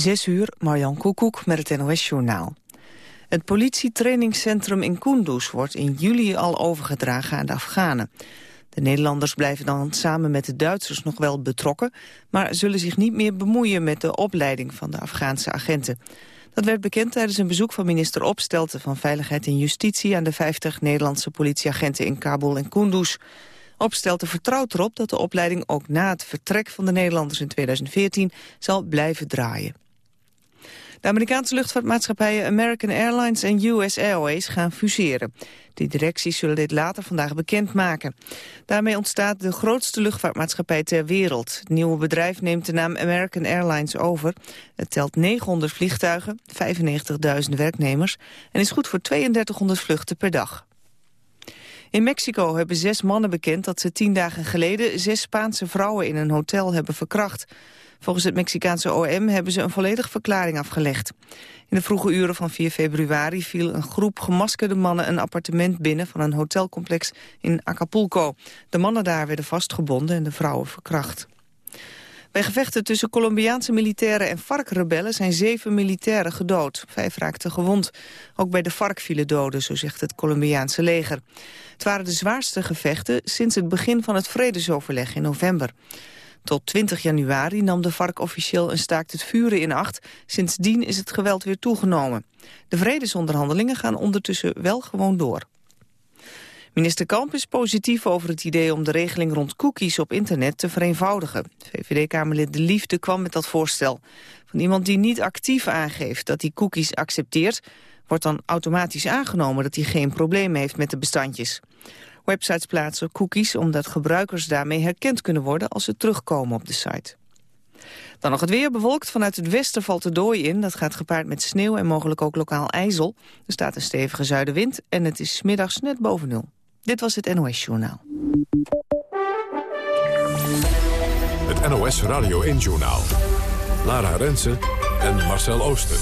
Zes uur, Marjan Koekoek met het NOS-journaal. Het politietrainingscentrum in Kunduz wordt in juli al overgedragen aan de Afghanen. De Nederlanders blijven dan samen met de Duitsers nog wel betrokken... maar zullen zich niet meer bemoeien met de opleiding van de Afghaanse agenten. Dat werd bekend tijdens een bezoek van minister Opstelten van Veiligheid en Justitie... aan de 50 Nederlandse politieagenten in Kabul en Kunduz. Opstelten vertrouwt erop dat de opleiding ook na het vertrek van de Nederlanders in 2014 zal blijven draaien. De Amerikaanse luchtvaartmaatschappijen American Airlines en US Airways gaan fuseren. De directies zullen dit later vandaag bekendmaken. Daarmee ontstaat de grootste luchtvaartmaatschappij ter wereld. Het nieuwe bedrijf neemt de naam American Airlines over. Het telt 900 vliegtuigen, 95.000 werknemers... en is goed voor 3200 vluchten per dag. In Mexico hebben zes mannen bekend dat ze tien dagen geleden... zes Spaanse vrouwen in een hotel hebben verkracht. Volgens het Mexicaanse OM hebben ze een volledige verklaring afgelegd. In de vroege uren van 4 februari viel een groep gemaskerde mannen een appartement binnen van een hotelcomplex in Acapulco. De mannen daar werden vastgebonden en de vrouwen verkracht. Bij gevechten tussen Colombiaanse militairen en FARC-rebellen zijn zeven militairen gedood. Vijf raakten gewond. Ook bij de FARC vielen doden, zo zegt het Colombiaanse leger. Het waren de zwaarste gevechten sinds het begin van het vredesoverleg in november. Tot 20 januari nam de FARC officieel een staakt het vuren in acht. Sindsdien is het geweld weer toegenomen. De vredesonderhandelingen gaan ondertussen wel gewoon door. Minister Kamp is positief over het idee om de regeling rond cookies op internet te vereenvoudigen. VVD-Kamerlid De Liefde kwam met dat voorstel. Van iemand die niet actief aangeeft dat hij cookies accepteert, wordt dan automatisch aangenomen dat hij geen probleem heeft met de bestandjes. Websites plaatsen cookies omdat gebruikers daarmee herkend kunnen worden als ze terugkomen op de site. Dan nog het weer bewolkt. Vanuit het westen valt de dooi in. Dat gaat gepaard met sneeuw en mogelijk ook lokaal ijzel. Er staat een stevige zuidenwind en het is middags net boven nul. Dit was het NOS Journaal. Het NOS Radio 1 Journaal. Lara Rensen en Marcel Ooster.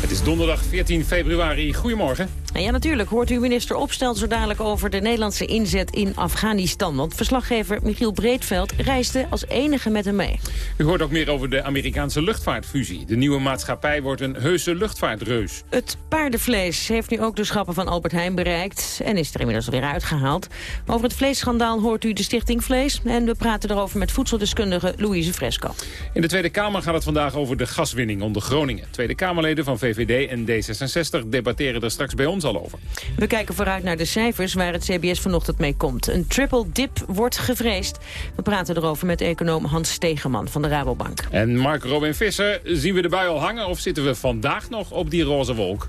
Het is donderdag 14 februari. Goedemorgen. En ja, natuurlijk hoort u minister Opstel zo dadelijk over de Nederlandse inzet in Afghanistan. Want verslaggever Michiel Breedveld reisde als enige met hem mee. U hoort ook meer over de Amerikaanse luchtvaartfusie. De nieuwe maatschappij wordt een heuse luchtvaartreus. Het paardenvlees heeft nu ook de schappen van Albert Heijn bereikt... en is er inmiddels weer uitgehaald. Over het vleesschandaal hoort u de Stichting Vlees... en we praten erover met voedseldeskundige Louise Fresco. In de Tweede Kamer gaat het vandaag over de gaswinning onder Groningen. Tweede Kamerleden van VVD en D66 debatteren er straks bij ons over. We kijken vooruit naar de cijfers waar het CBS vanochtend mee komt. Een triple dip wordt gevreesd. We praten erover met econoom Hans Stegeman van de Rabobank. En Mark Robin Visser, zien we de bui al hangen of zitten we vandaag nog op die roze wolk?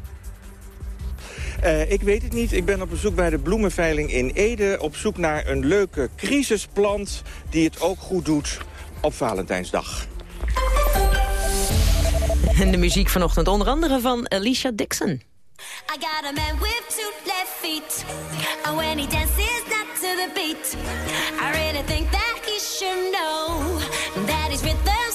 Uh, ik weet het niet. Ik ben op bezoek bij de bloemenveiling in Ede... op zoek naar een leuke crisisplant die het ook goed doet op Valentijnsdag. En de muziek vanochtend onder andere van Alicia Dixon. I got a man with two left feet. And when he dances not to the beat, I really think that he should know that his rhythms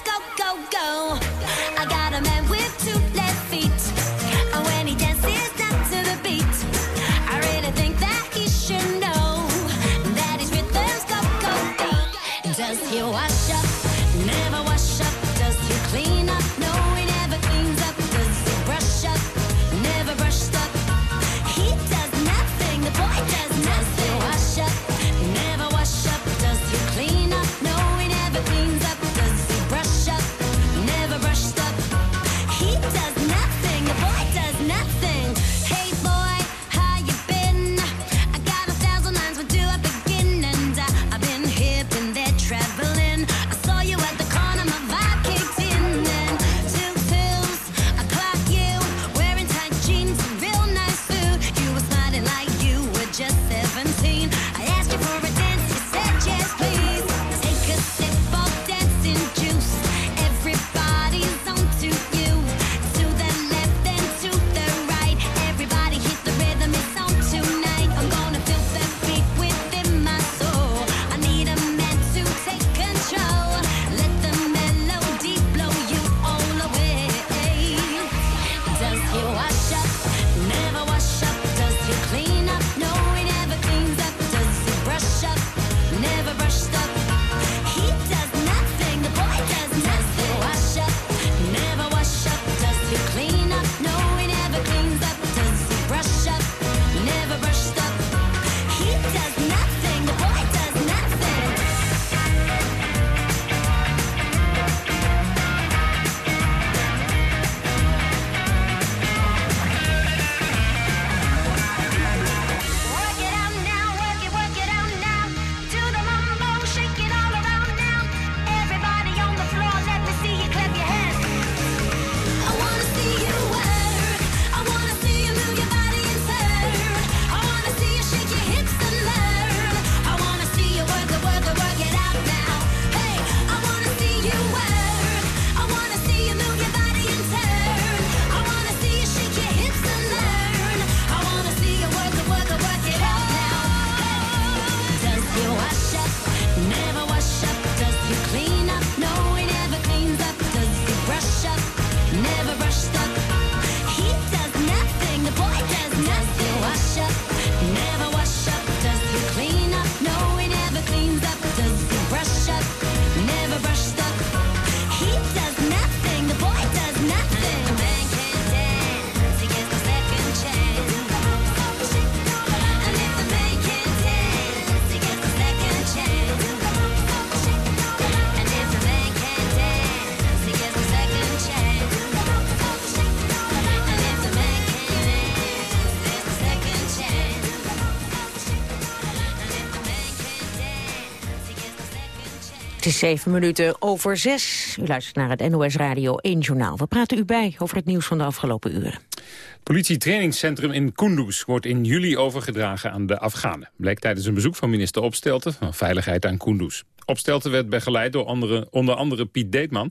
zeven minuten over zes. U luistert naar het NOS Radio 1 Journaal. We praten u bij over het nieuws van de afgelopen uren. Het politietrainingscentrum in Kunduz wordt in juli overgedragen aan de Afghanen. Bleek tijdens een bezoek van minister Opstelten van Veiligheid aan Kunduz. Opstelten werd begeleid door onder andere Piet Deetman.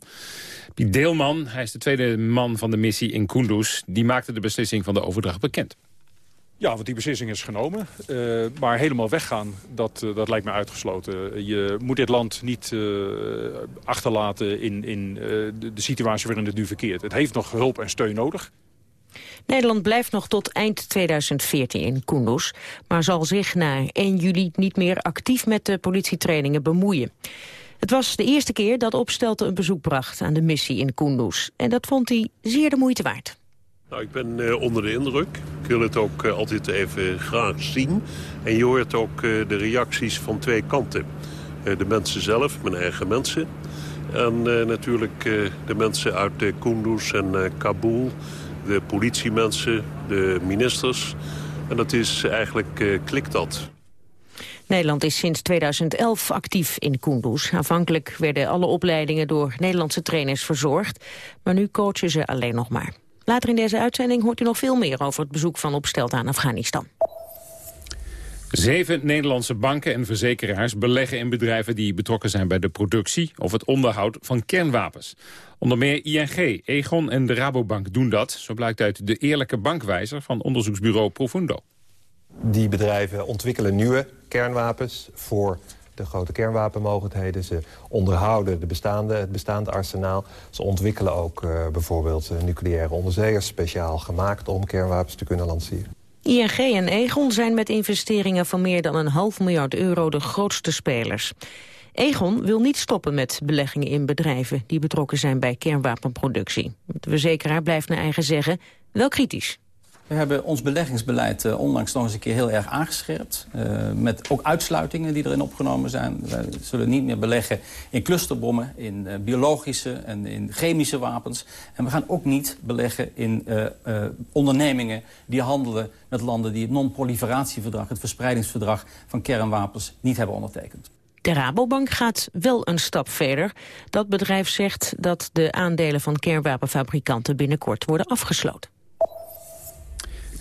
Piet Deelman, hij is de tweede man van de missie in Kunduz... die maakte de beslissing van de overdracht bekend. Ja, want die beslissing is genomen. Uh, maar helemaal weggaan, dat, uh, dat lijkt me uitgesloten. Je moet dit land niet uh, achterlaten in, in de, de situatie waarin het nu verkeert. Het heeft nog hulp en steun nodig. Nederland blijft nog tot eind 2014 in Kunduz... maar zal zich na 1 juli niet meer actief met de politietrainingen bemoeien. Het was de eerste keer dat Opstelten een bezoek bracht aan de missie in Kunduz. En dat vond hij zeer de moeite waard. Nou, ik ben uh, onder de indruk. Ik wil het ook uh, altijd even graag zien. En je hoort ook uh, de reacties van twee kanten. de mensen zelf, mijn eigen mensen. En natuurlijk de mensen uit Kunduz en Kabul. De politiemensen, de ministers. En dat is eigenlijk, klikt dat. Nederland is sinds 2011 actief in Kunduz. Aanvankelijk werden alle opleidingen door Nederlandse trainers verzorgd. Maar nu coachen ze alleen nog maar. Later in deze uitzending hoort u nog veel meer over het bezoek van Opstelt aan Afghanistan. Zeven Nederlandse banken en verzekeraars beleggen in bedrijven die betrokken zijn bij de productie of het onderhoud van kernwapens. Onder meer ING, Egon en de Rabobank doen dat, zo blijkt uit de eerlijke bankwijzer van onderzoeksbureau Profundo. Die bedrijven ontwikkelen nieuwe kernwapens voor de grote kernwapenmogelijkheden. Ze onderhouden de bestaande, het bestaande arsenaal. Ze ontwikkelen ook uh, bijvoorbeeld uh, nucleaire onderzeeërs... speciaal gemaakt om kernwapens te kunnen lanceren. ING en Egon zijn met investeringen van meer dan een half miljard euro de grootste spelers. Egon wil niet stoppen met beleggingen in bedrijven die betrokken zijn bij kernwapenproductie. De verzekeraar blijft naar eigen zeggen wel kritisch. We hebben ons beleggingsbeleid uh, onlangs nog eens een keer heel erg aangescherpt. Uh, met ook uitsluitingen die erin opgenomen zijn. We zullen niet meer beleggen in clusterbommen, in uh, biologische en in chemische wapens. En we gaan ook niet beleggen in ondernemingen die handelen met landen die het non-proliferatieverdrag, het verspreidingsverdrag van kernwapens, niet hebben ondertekend. De Rabobank gaat wel een stap verder. Dat bedrijf zegt dat de aandelen van kernwapenfabrikanten binnenkort worden afgesloten.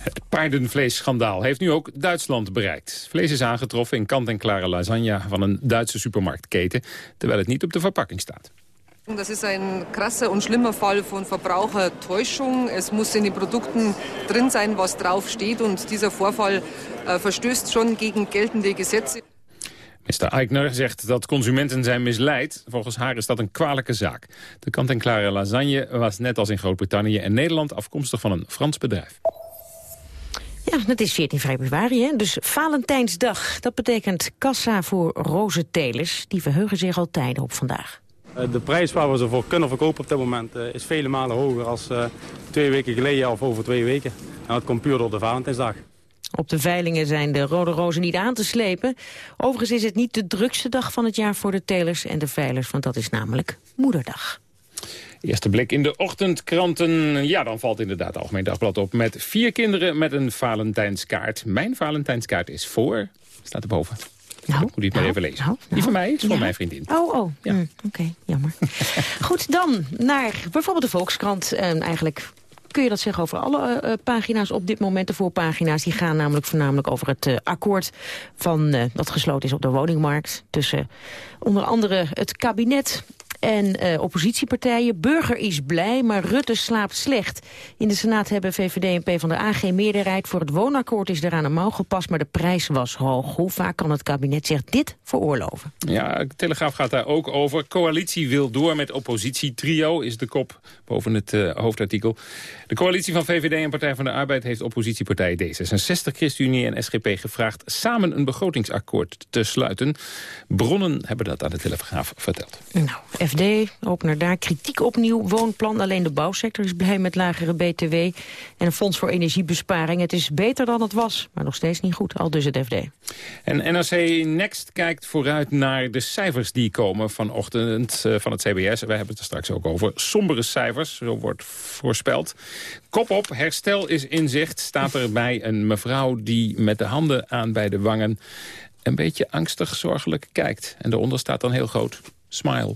Het paardenvleesschandaal heeft nu ook Duitsland bereikt. Vlees is aangetroffen in kant-en-klare lasagne van een Duitse supermarktketen... terwijl het niet op de verpakking staat. Das ist ein krasser und schlimmer Fall von Verbrauchertäuschung. Es muss in den Produkten drin sein, was drauf steht. Und dieser Vorfall äh, verstößt schon gegen geltende Gesetze. Mr. Eichner zegt dat consumenten zijn misleid. Volgens haar is dat een kwalijke zaak. De kant-en-klare lasagne was net als in Groot-Brittannië en Nederland afkomstig van een Frans bedrijf. Ja, het is 14 februari, hè? dus Valentijnsdag. Dat betekent kassa voor rozentelers. Die verheugen zich al tijden op vandaag. Eh, de prijs waar we ze voor kunnen verkopen op dit moment eh, is vele malen hoger als uh, twee weken geleden of over twee weken. En dat komt puur door de Valentijnsdag. Op de veilingen zijn de rode rozen niet aan te slepen. Overigens is het niet de drukste dag van het jaar voor de telers en de veilers, want dat is namelijk Moederdag. Eerste blik in de ochtendkranten. Ja, dan valt inderdaad het Algemeen Dagblad op met vier kinderen met een Valentijnskaart. Mijn Valentijnskaart is voor, staat erboven. Nou, moet je het maar nou, even lezen. Nou, Die van mij is voor mijn vriendin. Oh, oh. Ja. Mm, Oké, jammer. Goed, dan naar bijvoorbeeld de Volkskrant. Uh, eigenlijk kun je dat zeggen over alle uh, pagina's op dit moment. De voorpagina's die gaan namelijk voornamelijk over het uh, akkoord van, uh, dat gesloten is op de woningmarkt. Tussen onder andere het kabinet en uh, oppositiepartijen. Burger is blij, maar Rutte slaapt slecht. In de Senaat hebben VVD en PvdA geen meerderheid. Voor het woonakkoord is eraan een mouw gepast, maar de prijs was hoog. Hoe vaak kan het kabinet zich dit veroorloven? Ja, de Telegraaf gaat daar ook over. Coalitie wil door met oppositietrio, is de kop boven het uh, hoofdartikel. De coalitie van VVD en Partij van de Arbeid heeft oppositiepartijen D66, ChristenUnie en SGP gevraagd samen een begrotingsakkoord te sluiten. Bronnen hebben dat aan de Telegraaf verteld. Nou, FD, opener daar, kritiek opnieuw, woonplan. Alleen de bouwsector is blij met lagere BTW. En een fonds voor energiebesparing. Het is beter dan het was, maar nog steeds niet goed, al dus het FD. En NRC Next kijkt vooruit naar de cijfers die komen vanochtend uh, van het CBS. Wij hebben het er straks ook over. Sombere cijfers, zo wordt voorspeld. Kop op, herstel is in zicht, staat er bij een mevrouw die met de handen aan bij de wangen een beetje angstig zorgelijk kijkt. En daaronder staat dan heel groot Smile.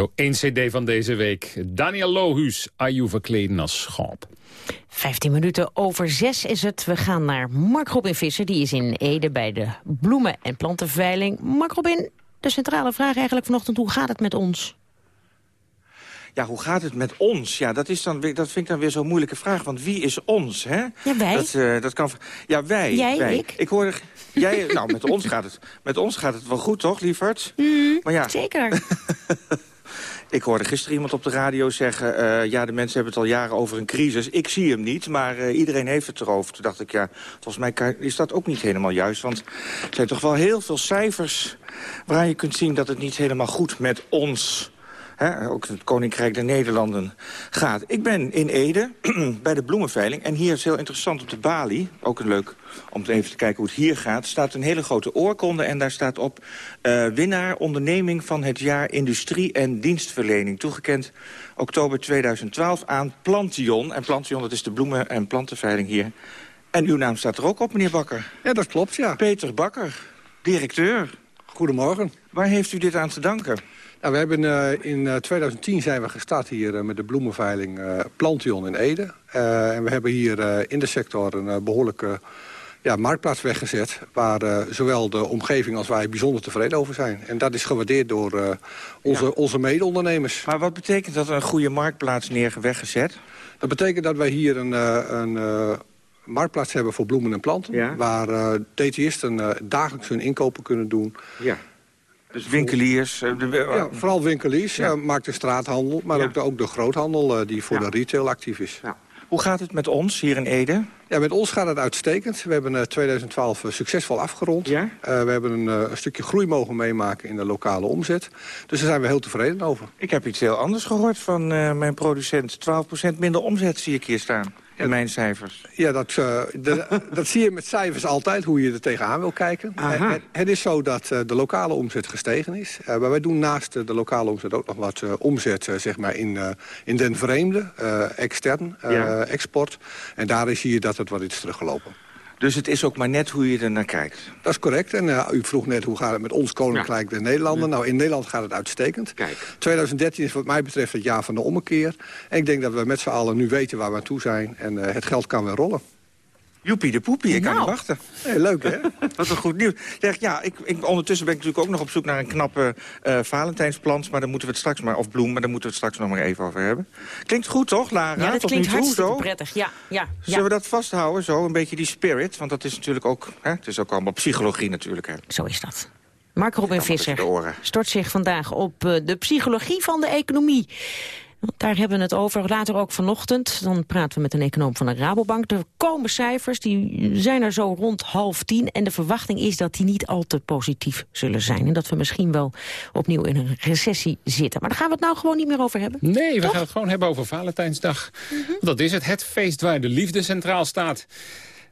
Radio 1 CD van deze week. Daniel Lohuus, Ayu verkleden als schap. 15 minuten over zes is het. We gaan naar Mark Robin Visser. Die is in Ede bij de bloemen- en plantenveiling. Mark Robin, de centrale vraag eigenlijk vanochtend. Hoe gaat het met ons? Ja, hoe gaat het met ons? Ja, dat, is dan weer, dat vind ik dan weer zo'n moeilijke vraag. Want wie is ons, hè? Ja, wij. Dat, eh, dat kan, ja, wij. Jij, wij. ik. Ik hoorde... Jij, nou, met ons, gaat het, met ons gaat het wel goed, toch, lieverd? maar ja, Zeker. ik hoorde gisteren iemand op de radio zeggen... eh, ja, de mensen hebben het al jaren over een crisis. Ik zie hem niet, maar eh, iedereen heeft het erover. Toen dacht ik, ja, volgens mij is dat ook niet helemaal juist. Want er zijn toch wel heel veel cijfers... waaraan je kunt zien dat het niet helemaal goed met ons... Hè, ook het Koninkrijk der Nederlanden gaat. Ik ben in Ede bij de bloemenveiling. En hier is heel interessant op de balie, ook een leuk om even te kijken hoe het hier gaat... staat een hele grote oorkonde en daar staat op... eh, winnaar onderneming van het jaar industrie en dienstverlening. Toegekend oktober 2012 aan Plantion. En Plantion, dat is de bloemen- en plantenveiling hier. En uw naam staat er ook op, meneer Bakker. Ja, dat klopt, ja. Peter Bakker, directeur. Goedemorgen. Waar heeft u dit aan te danken? Nou, we hebben, eh, in eh, 2010 zijn we gestart hier eh, met de bloemenveiling eh, Plantion in Ede. Eh, en we hebben hier eh, in de sector een eh, behoorlijke ja, marktplaats weggezet... waar eh, zowel de omgeving als wij bijzonder tevreden over zijn. En dat is gewaardeerd door eh, onze, onze mede-ondernemers. Maar wat betekent dat een goede marktplaats neer weggezet? Dat betekent dat wij hier een, eh, een eh, marktplaats hebben voor bloemen en planten... Ja. waar eh detailisten eh, dagelijks hun inkopen kunnen doen... Ja. Dus winkeliers... eh, de- Ja, vooral winkeliers, ja. maakt de straathandel, maar ook, de, ook de groothandel eh, die voor de retail actief is. Hoe gaat het met ons hier in Ede? Ja, met ons gaat het uitstekend. We hebben eh, 2012 eh, succesvol afgerond. Ja? We hebben een, een stukje groei mogen meemaken in de lokale omzet. Dus daar zijn we heel tevreden over. Ik heb iets heel anders gehoord van mijn producent. 12% minder omzet zie ik hier staan. In mijn cijfers. Ja, dat, eh, de- dat zie je met cijfers altijd, hoe je er tegenaan wil kijken. Eh, Het, het is zo dat eh, de lokale omzet gestegen is. Maar wij doen naast de lokale omzet ook nog wat omzet zeg maar in, in den vreemde, extern, Ja. export. En daar zie je dat het wat is teruggelopen. Dus het is ook maar net hoe je er naar kijkt. Dat is correct. En eh, u vroeg net hoe gaat het met ons Koninkrijk de Nederlanden. Nou, in Nederland gaat het uitstekend. Kijk. 2013 is wat mij betreft het jaar van de ommekeer. En ik denk dat we met z'n allen nu weten waar we aan toe zijn. En eh, het geld kan weer rollen. Joepie de poepie, ik kan Nou. niet wachten. Hey, leuk, hè? Wat een goed nieuws. Zeg, ja, ik, ik, ondertussen ben ik natuurlijk ook nog op zoek naar een knappe eh Valentijnsplant. Maar daar moeten we het straks maar, of bloem, maar daar moeten we het straks nog maar even over hebben. Klinkt goed, toch, Lara? Ja, dat Tot klinkt nu toe, hartstikke zo? prettig. Ja, ja, Zullen ja. we dat vasthouden, zo? Een beetje die spirit, want dat is natuurlijk ook... Hè, het is ook allemaal psychologie natuurlijk, hè. Zo is dat. Mark Robin Visser stort zich vandaag op eh, de psychologie van de economie. Daar hebben we het over. Later ook vanochtend. Dan praten we met een econoom van de Rabobank. Er komen cijfers, die zijn er zo rond half tien. En de verwachting is dat die niet al te positief zullen zijn. En dat we misschien wel opnieuw in een recessie zitten. Maar daar gaan we het nou gewoon niet meer over hebben. Nee, we gaan het gewoon hebben over Valentijnsdag. Want Dat is het, het feest waar de liefde centraal staat.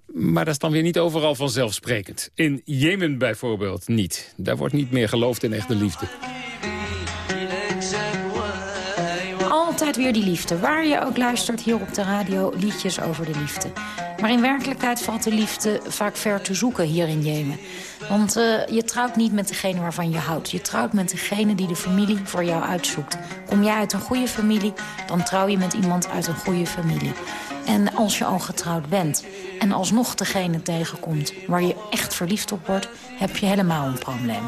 Maar dat is dan weer niet overal vanzelfsprekend. In Jemen bijvoorbeeld niet. Daar wordt niet meer geloofd in echte liefde. Altijd weer die liefde. Waar je ook luistert hier op de radio, liedjes over de liefde. Maar in werkelijkheid valt de liefde vaak ver te zoeken hier in Jemen. Want eh, je trouwt niet met degene waarvan je houdt. Je trouwt met degene die de familie voor jou uitzoekt. Kom jij uit een goede familie, dan trouw je met iemand uit een goede familie. En als je al getrouwd bent en alsnog degene tegenkomt... waar je echt verliefd op wordt, heb je helemaal een probleem.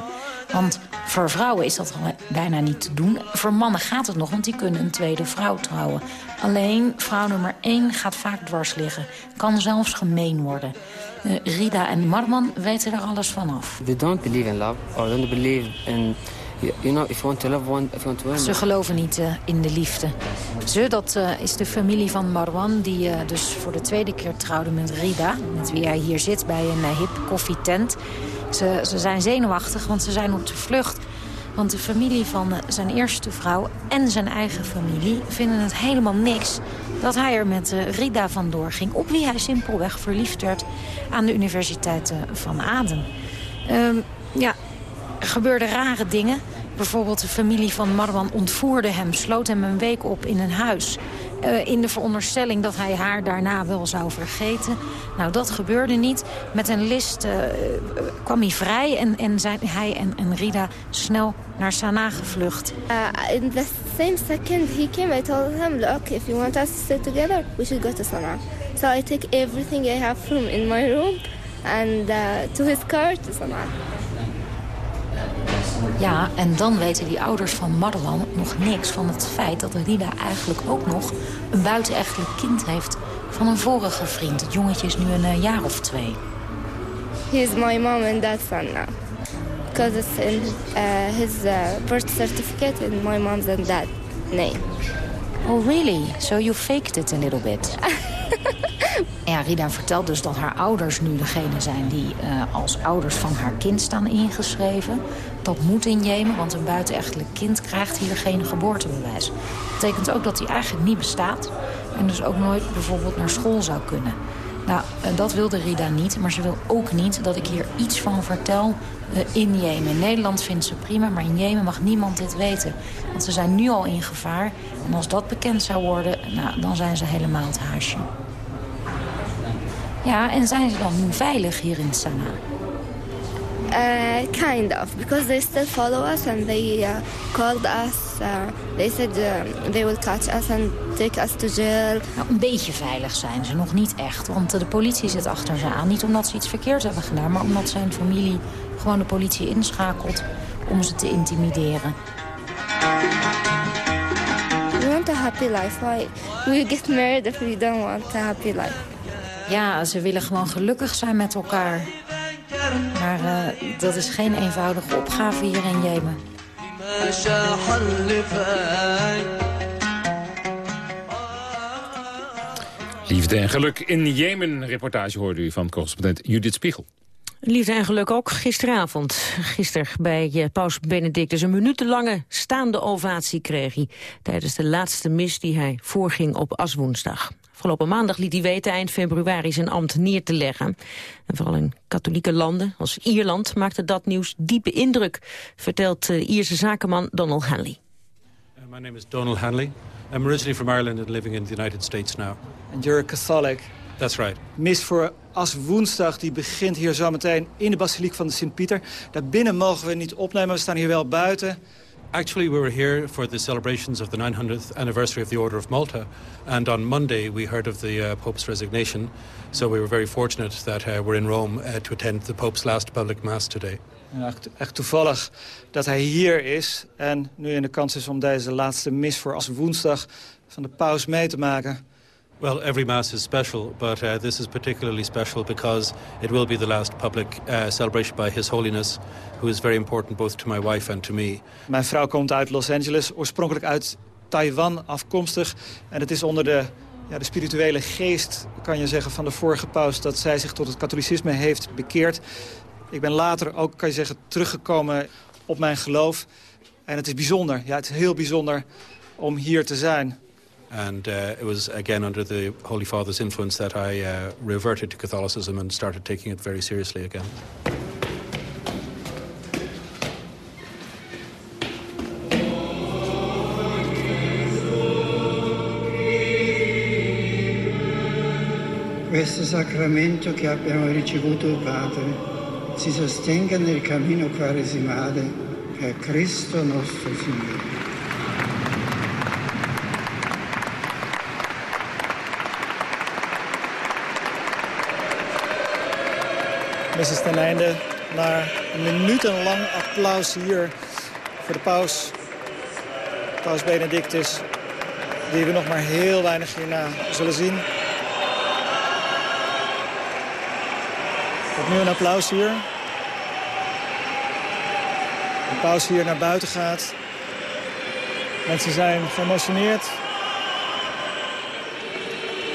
Want voor vrouwen is dat al bijna niet te doen. Voor mannen gaat het nog, want die kunnen een tweede vrouw trouwen. Alleen vrouw nummer één gaat vaak dwars liggen. Kan zelfs gemeen worden. Eh, Rida en Marman weten er alles vanaf. They don't believe in love or don't believe in, you know, if you want to love one, if you want to Ze geloven niet eh, in de liefde. Ze, dat eh, is de familie van Marwan, die dus voor de tweede keer trouwde met Rida. Met wie hij hier zit bij een hip koffietent. Ze, ze zijn zenuwachtig, want ze zijn op de vlucht. Want de familie van eh, zijn eerste vrouw en zijn eigen familie vinden het helemaal niks... dat hij er met eh, Rida vandoor ging, op wie hij simpelweg verliefd werd... aan de Universiteit van Aden. Ehm, ja, er gebeurden rare dingen. Bijvoorbeeld de familie van Marwan ontvoerde hem, sloot hem een week op in een huis. Eh, in de veronderstelling dat hij haar daarna wel zou vergeten. Nou, dat gebeurde niet. Met een list eh, kwam hij vrij en, en zijn hij en, en Rida snel naar Sanaa gevlucht. Uh, in the same second he came, I told him, look, if you want us to stay together, we should go to Sana'a. So I take everything I have from in my room and uh, to his car to Sana'a. Ja, en dan weten die ouders van Marwan nog niks van het feit dat Rida eigenlijk ook nog een buitenechtelijk kind heeft van een vorige vriend. Het jongetje is nu een eh, jaar of twee. He's my mom and dad's son now. Because it's in uh, his uh, birth certificate in my mom's and dad's name. Oh, really? So you faked it a little bit? ja, Rida vertelt dus dat haar ouders nu degene zijn die eh, als ouders van haar kind staan ingeschreven. Dat moet in Jemen, want een buitenechtelijk kind krijgt hier geen geboortebewijs. Dat betekent ook dat hij eigenlijk niet bestaat en dus ook nooit bijvoorbeeld naar school zou kunnen. Nou, eh, dat wilde Rida niet, maar ze wil ook niet dat ik hier iets van vertel eh, in Jemen. Nederland vindt ze prima, maar in Jemen mag niemand dit weten. Want ze zijn nu al in gevaar. En als dat bekend zou worden, nou, dan zijn ze helemaal het huisje. Ja, en zijn ze dan nu veilig hier in Sanaa? Uh, kind of, because they still follow us and they uh, called us. Uh, they said uh, they will catch us and take us to jail. Nou, een beetje veilig zijn ze, nog niet echt. Want eh, de politie zit achter ze aan. Niet omdat ze iets verkeerd hebben gedaan, maar omdat zijn familie gewoon de politie inschakelt om ze te intimideren. We want a happy life. Why we get married if we don't want a happy life? Ja, ze willen gewoon gelukkig zijn met elkaar. Maar eh, dat is geen eenvoudige opgave hier in Jemen. Liefde en geluk in Jemen. Reportage hoorde u van correspondent Judith Spiegel. Liefde en geluk ook gisteravond. Gisteren bij paus Benedictus een minutenlange staande ovatie kreeg hij... tijdens de laatste mis die hij voorging op Aswoensdag. Afgelopen maandag liet hij weten eind februari zijn ambt neer te leggen. En vooral in katholieke landen als Ierland maakte dat nieuws diepe indruk... vertelt de Ierse zakenman Donald Hanley. My name is Donald Hanley. I'm originally from Ireland and living in the United States now. And you're a Catholic. That's right. Mis voor As woensdag die begint hier zometeen in de basiliek van de Sint-Pieter. Daarbinnen mogen we niet opnemen, we staan hier wel buiten. Actually, we were here for the celebrations of the 900th anniversary of the Order of Malta. And on Monday, we heard of the uh, Pope's resignation. So we were very fortunate that uh, we're in Rome uh, to attend the Pope's last public mass today. Echt, echt toevallig dat hij hier is. En nu in de kans is om deze laatste mis voor As woensdag van de paus mee te maken. Well, every Mass is special, but uh, this is particularly special because it will be the last public uh, celebration by His Holiness, who is very important both to my wife and to me. Mijn vrouw komt uit Los Angeles, oorspronkelijk uit Taiwan afkomstig. En het is onder de, ja, de spirituele geest, kan je zeggen, van de vorige paus... dat zij zich tot het katholicisme heeft bekeerd. Ik ben later ook, kan je zeggen, teruggekomen op mijn geloof. En het is bijzonder, ja, het is heel bijzonder om hier te zijn. And uh, it was again under the Holy Father's influence that I uh, reverted to Catholicism and started taking it very seriously again. Questo sacramento che abbiamo ricevuto, Padre, si sostenga nel cammino quaresimale per Cristo nostro Signore. Is ten einde na een minutenlang applaus hier voor de paus. Paus Benedictus, die we nog maar heel weinig hierna zullen zien. Opnieuw een applaus hier. De paus hier naar buiten gaat. Mensen zijn geëmotioneerd.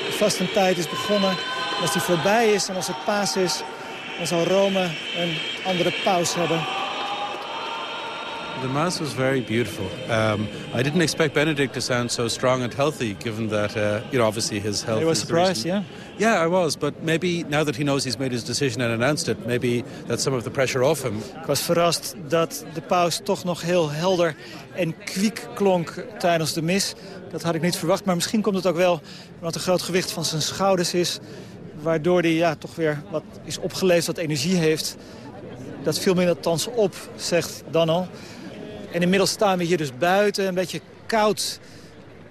De vastentijd is begonnen. Als die voorbij is en als het paas is, dan zal Rome een andere paus hebben. The Mass was very beautiful. Um, I didn't expect Benedict to sound so strong and healthy, given that, uh, you know, obviously his health You were surprised, yeah? Yeah, I was. But maybe now that he knows he's made his decision and announced it, maybe that's some of the pressure off him. Ik was verrast dat de paus toch nog heel helder en kwiek klonk tijdens de mis. Dat had ik niet verwacht, maar misschien komt het ook wel... omdat een groot gewicht van zijn schouders is... waardoor hij ja, toch weer wat is opgeleefd, wat energie heeft. Dat viel me althans op, zegt dan al. En inmiddels staan we hier dus buiten, een beetje koud...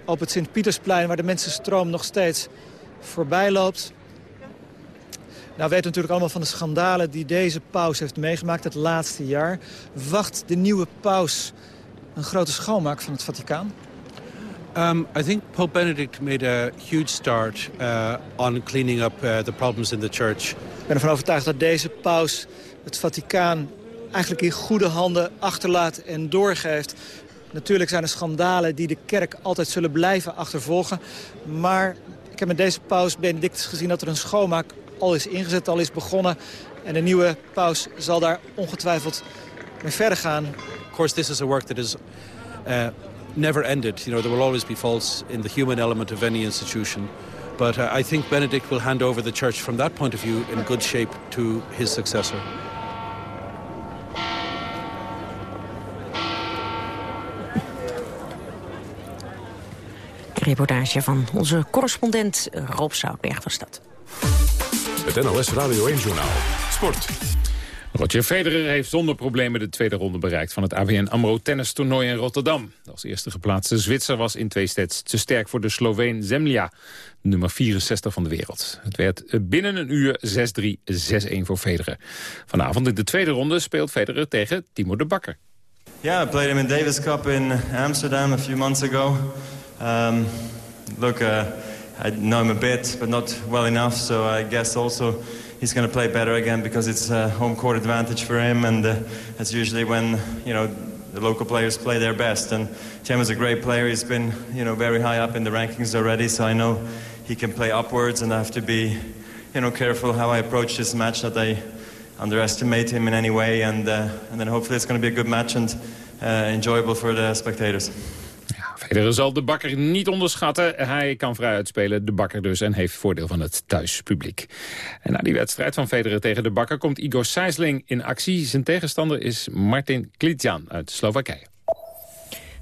op het Sint-Pietersplein, waar de mensenstroom nog steeds voorbij loopt. Nou, we weten natuurlijk allemaal van de schandalen die deze paus heeft meegemaakt het laatste jaar. Wacht de nieuwe paus een grote schoonmaak van het Vaticaan? Um, I think Pope Benedict made a huge start uh, on cleaning up uh, the problems in the church. Ik ben ervan overtuigd dat deze paus het Vaticaan eigenlijk in goede handen achterlaat en doorgeeft. Natuurlijk zijn er schandalen die de kerk altijd zullen blijven achtervolgen. Maar ik heb met deze paus Benedictus gezien dat er een schoonmaak al is ingezet, al is begonnen. En de nieuwe paus zal daar ongetwijfeld mee verder gaan. Of course, this is a work that is uh, never ended. You know, there will always be faults in the human element of any institution. But uh, I think Benedict will hand over the church from that point of view in good shape to his successor. Reportage van onze correspondent Rob Zoutberg was dat. Het NOS Radio 1-journaal. Sport. Roger Federer heeft zonder problemen de tweede ronde bereikt... van het ABN AMRO tennistoernooi in Rotterdam. Als eerste geplaatste Zwitser was in twee sets te sterk voor de Sloveen Zemlja, nummer 64 van de wereld. Het werd binnen een uur 6-3, 6-1 voor Federer. Vanavond in de tweede ronde speelt Federer tegen Timo de Bakker. Yeah, I played him in Davis Cup in Amsterdam a few months ago. Um, look, uh, I know him a bit, but not well enough. So I guess also he's going to play better again because it's uh, home court advantage for him, and uh, that's usually when you know the local players play their best. And Tim is a great player. He's been you know very high up in the rankings already, so I know he can play upwards, and I have to be you know careful how I approach this match that I underestimate him in any way, and uh, and then hopefully it's going to be a good match and uh, enjoyable for the spectators. Federer zal de bakker niet onderschatten. Hij kan vrij uitspelen, de bakker dus, en heeft voordeel van het thuispubliek. En na die wedstrijd van Federer tegen de bakker komt Igor Sijsling in actie. Zijn tegenstander is Martin Klitjan uit Slowakije.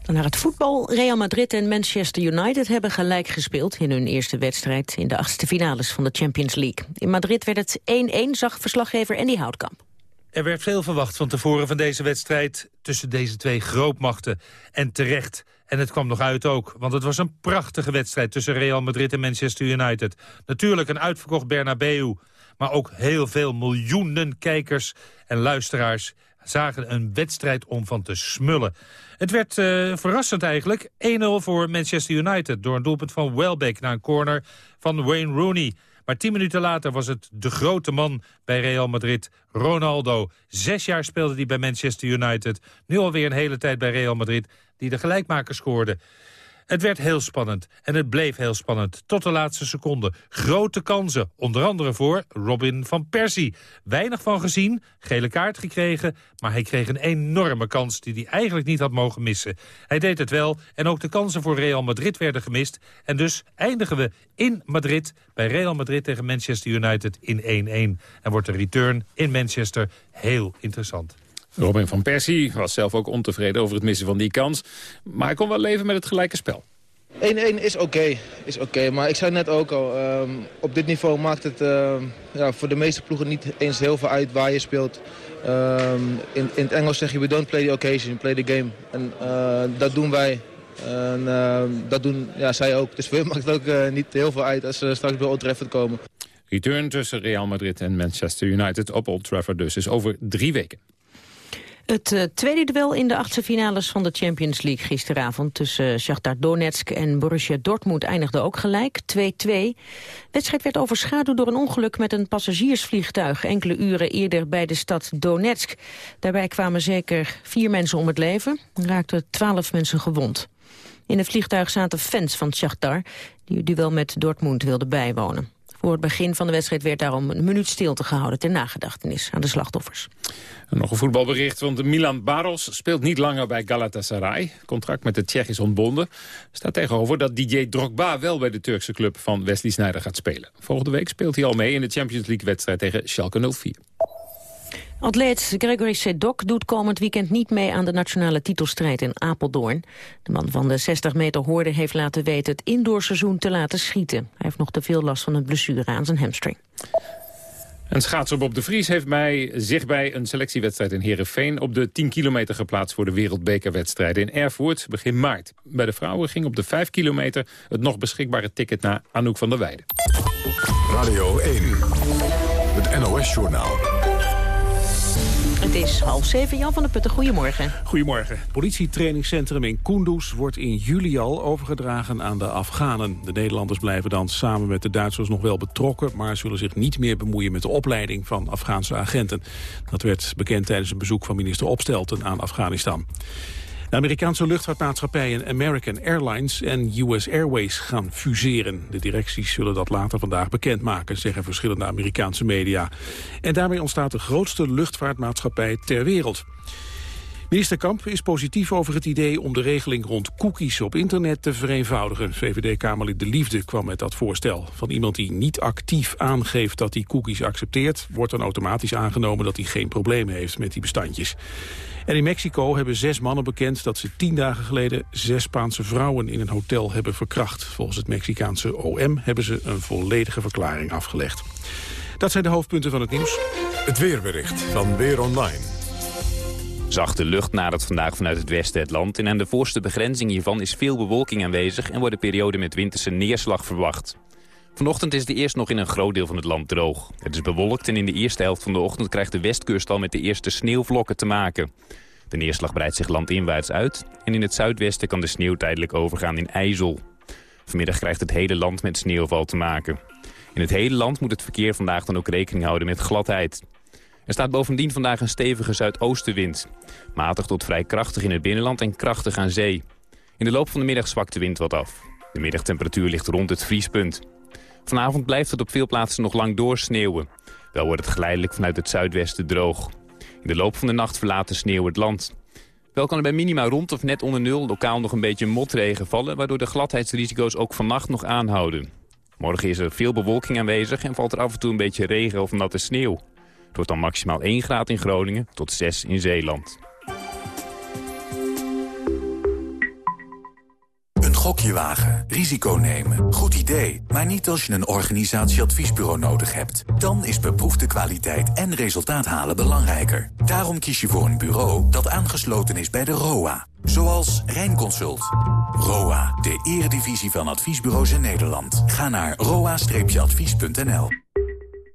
Dan naar het voetbal. Real Madrid en Manchester United hebben gelijk gespeeld... in hun eerste wedstrijd in de achtste finales van de Champions League. In Madrid werd het 1-1, zag verslaggever Andy Houtkamp. Er werd veel verwacht van tevoren van deze wedstrijd tussen deze twee grootmachten. En terecht. En het kwam nog uit ook, want het was een prachtige wedstrijd tussen Real Madrid en Manchester United. Natuurlijk een uitverkocht Bernabeu, maar ook heel veel miljoenen kijkers en luisteraars zagen een wedstrijd om van te smullen. Het werd eh, verrassend eigenlijk 1-0 voor Manchester United... door een doelpunt van Welbeck na een corner van Wayne Rooney. Maar tien minuten later was het de grote man bij Real Madrid, Ronaldo. Zes jaar speelde hij bij Manchester United. Nu alweer een hele tijd bij Real Madrid, die de gelijkmaker scoorde. Het werd heel spannend en het bleef heel spannend tot de laatste seconde. Grote kansen, onder andere voor Robin van Persie. Weinig van gezien, gele kaart gekregen... maar hij kreeg een enorme kans die hij eigenlijk niet had mogen missen. Hij deed het wel en ook de kansen voor Real Madrid werden gemist. En dus eindigen we in Madrid bij Real Madrid tegen Manchester United in 1-1. En wordt de return in Manchester heel interessant. Robin van Persie was zelf ook ontevreden over het missen van die kans. Maar hij kon wel leven met het gelijke spel. 1-1 is oké, is oké. maar ik zei net ook al, ehm, op dit niveau maakt het ehm, ja, voor de meeste ploegen niet eens heel veel uit waar je speelt. Ehm, in, in het Engels zeg je, we don't play the occasion, play the game. En eh, dat doen wij. En dat doen ja, zij ook. Dus voor maakt het ook eh, niet heel veel uit als ze straks bij Old Trafford komen. Return tussen Real Madrid en Manchester United op Old Trafford dus is over drie weken. Het eh, tweede duel in de achtste finales van de Champions League gisteravond... tussen Shakhtar Donetsk en Borussia Dortmund eindigde ook gelijk, 2-2. De wedstrijd werd overschaduwd door een ongeluk met een passagiersvliegtuig... enkele uren eerder bij de stad Donetsk. Daarbij kwamen zeker vier mensen om het leven en raakten twaalf mensen gewond. In het vliegtuig zaten fans van Shakhtar... die het duel met Dortmund wilden bijwonen. Voor het begin van de wedstrijd werd daarom een minuut stilte gehouden... ter nagedachtenis aan de slachtoffers. Nog een voetbalbericht, want Milan Baros speelt niet langer bij Galatasaray. Contract met de Tsjech is ontbonden. staat tegenover dat DJ Drogba wel bij de Turkse club van Wesley Sneijder gaat spelen. Volgende week speelt hij al mee in de Champions League-wedstrijd tegen Schalke 04. Atleet Gregory Sedok doet komend weekend niet mee aan de nationale titelstrijd in Apeldoorn. De man van de 60 meter hoorde heeft laten weten het indoorseizoen te laten schieten. Hij heeft nog te veel last van een blessure aan zijn hamstring. En schaatser Bob de Vries heeft bij, zich bij een selectiewedstrijd in Heerenveen... op de 10 kilometer geplaatst voor de wereldbekerwedstrijden in Erfurt begin maart. Bij de vrouwen ging op de 5 kilometer het nog beschikbare ticket naar Anouk van der Weijden. Radio 1, het NOS-journaal. Het is half zeven, Jan van der Putten. Goedemorgen. Goedemorgen. Het politietrainingscentrum in Kunduz wordt in juli al overgedragen aan de Afghanen. De Nederlanders blijven dan samen met de Duitsers nog wel betrokken... maar zullen zich niet meer bemoeien met de opleiding van Afghaanse agenten. Dat werd bekend tijdens een bezoek van minister Opstelten aan Afghanistan. De Amerikaanse luchtvaartmaatschappijen American Airlines en US Airways gaan fuseren. De directies zullen dat later vandaag bekendmaken, zeggen verschillende Amerikaanse media. En daarmee ontstaat de grootste luchtvaartmaatschappij ter wereld. Minister Kamp is positief over het idee om de regeling rond cookies op internet te vereenvoudigen. VVD-Kamerlid De Liefde kwam met dat voorstel. Van iemand die niet actief aangeeft dat hij cookies accepteert... wordt dan automatisch aangenomen dat hij geen problemen heeft met die bestandjes. En in Mexico hebben zes mannen bekend dat ze tien dagen geleden... zes Spaanse vrouwen in een hotel hebben verkracht. Volgens het Mexicaanse OM hebben ze een volledige verklaring afgelegd. Dat zijn de hoofdpunten van het nieuws. Het weerbericht van Weer Online. Zachte lucht nadert vandaag vanuit het westen het land... en aan de voorste begrenzing hiervan is veel bewolking aanwezig... en worden perioden met winterse neerslag verwacht. Vanochtend is het eerst nog in een groot deel van het land droog. Het is bewolkt en in de eerste helft van de ochtend krijgt de westkust al met de eerste sneeuwvlokken te maken. De neerslag breidt zich landinwaarts uit en in het zuidwesten kan de sneeuw tijdelijk overgaan in ijzel. Vanmiddag krijgt het hele land met sneeuwval te maken. In het hele land moet het verkeer vandaag dan ook rekening houden met gladheid. Er staat bovendien vandaag een stevige zuidoostenwind. Matig tot vrij krachtig in het binnenland en krachtig aan zee. In de loop van de middag zwakt de wind wat af. De middagtemperatuur ligt rond het vriespunt. Vanavond blijft het op veel plaatsen nog lang doorsneeuwen. Wel wordt het geleidelijk vanuit het zuidwesten droog. In de loop van de nacht verlaat de sneeuw het land. Wel kan er bij minima rond of net onder nul lokaal nog een beetje motregen vallen... waardoor de gladheidsrisico's ook vannacht nog aanhouden. Morgen is er veel bewolking aanwezig en valt er af en toe een beetje regen of natte sneeuw. Wordt dan maximaal 1 graad in Groningen tot 6 in Zeeland. Een gokje wagen, risico nemen, goed idee. Maar niet als je een organisatieadviesbureau nodig hebt. Dan is beproefde kwaliteit en resultaat halen belangrijker. Daarom kies je voor een bureau dat aangesloten is bij de ROA. Zoals Rijnconsult. ROA, de eredivisie van adviesbureaus in Nederland. Ga naar roa-advies.nl.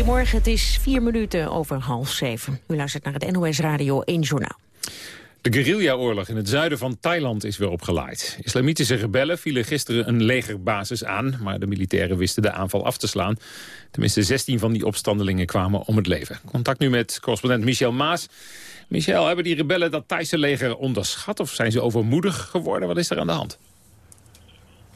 Goedemorgen, het is vier minuten over half zeven. U luistert naar het NOS Radio 1 Journaal. De guerrillaoorlog in het zuiden van Thailand is weer opgeleid. Islamitische rebellen vielen gisteren een legerbasis aan... maar de militairen wisten de aanval af te slaan. Tenminste, 16 van die opstandelingen kwamen om het leven. Contact nu met correspondent Michel Maas. Michel, hebben die rebellen dat Thaise leger onderschat... of zijn ze overmoedig geworden? Wat is er aan de hand?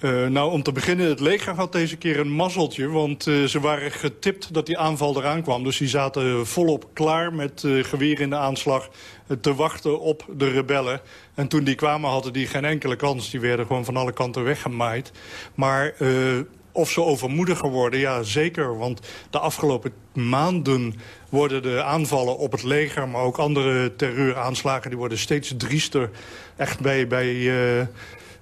Uh, nou, om te beginnen, het leger had deze keer een mazzeltje. Want uh, ze waren getipt dat die aanval eraan kwam. Dus die zaten volop klaar met uh, geweer in de aanslag te wachten op de rebellen. En toen die kwamen hadden die geen enkele kans. Die werden gewoon van alle kanten weggemaaid. Maar of ze overmoedig geworden, ja zeker. Want de afgelopen maanden worden de aanvallen op het leger... maar ook andere terreuraanslagen, die worden steeds driester. Echt bij... bij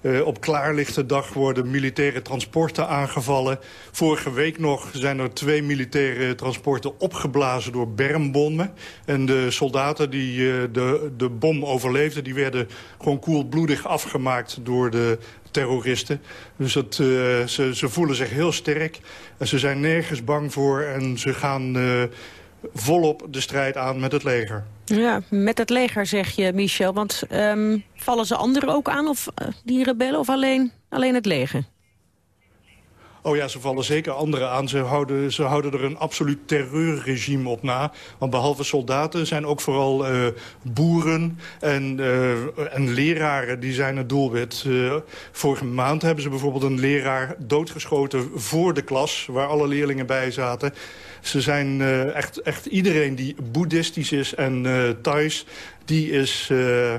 uh, op klaarlichte dag worden militaire transporten aangevallen. Vorige week nog zijn er twee militaire transporten opgeblazen door bermbommen. En de soldaten die uh, de, de bom overleefden... die werden gewoon koelbloedig afgemaakt door de terroristen. Dus dat, uh, ze, ze voelen zich heel sterk. En ze zijn nergens bang voor en ze gaan volop de strijd aan met het leger. Ja, met het leger zeg je, Michel. Want um, vallen ze anderen ook aan, of uh, die rebellen, of alleen, alleen het leger? Oh ja, ze vallen zeker anderen aan. Ze houden, ze houden er een absoluut terreurregime op na. Want behalve soldaten zijn ook vooral uh, boeren en, uh, en leraren die zijn het doelwit. Uh, vorige maand hebben ze bijvoorbeeld een leraar doodgeschoten voor de klas... waar alle leerlingen bij zaten. Ze zijn uh, echt, echt iedereen die boeddhistisch is en uh, Thais... die is uh,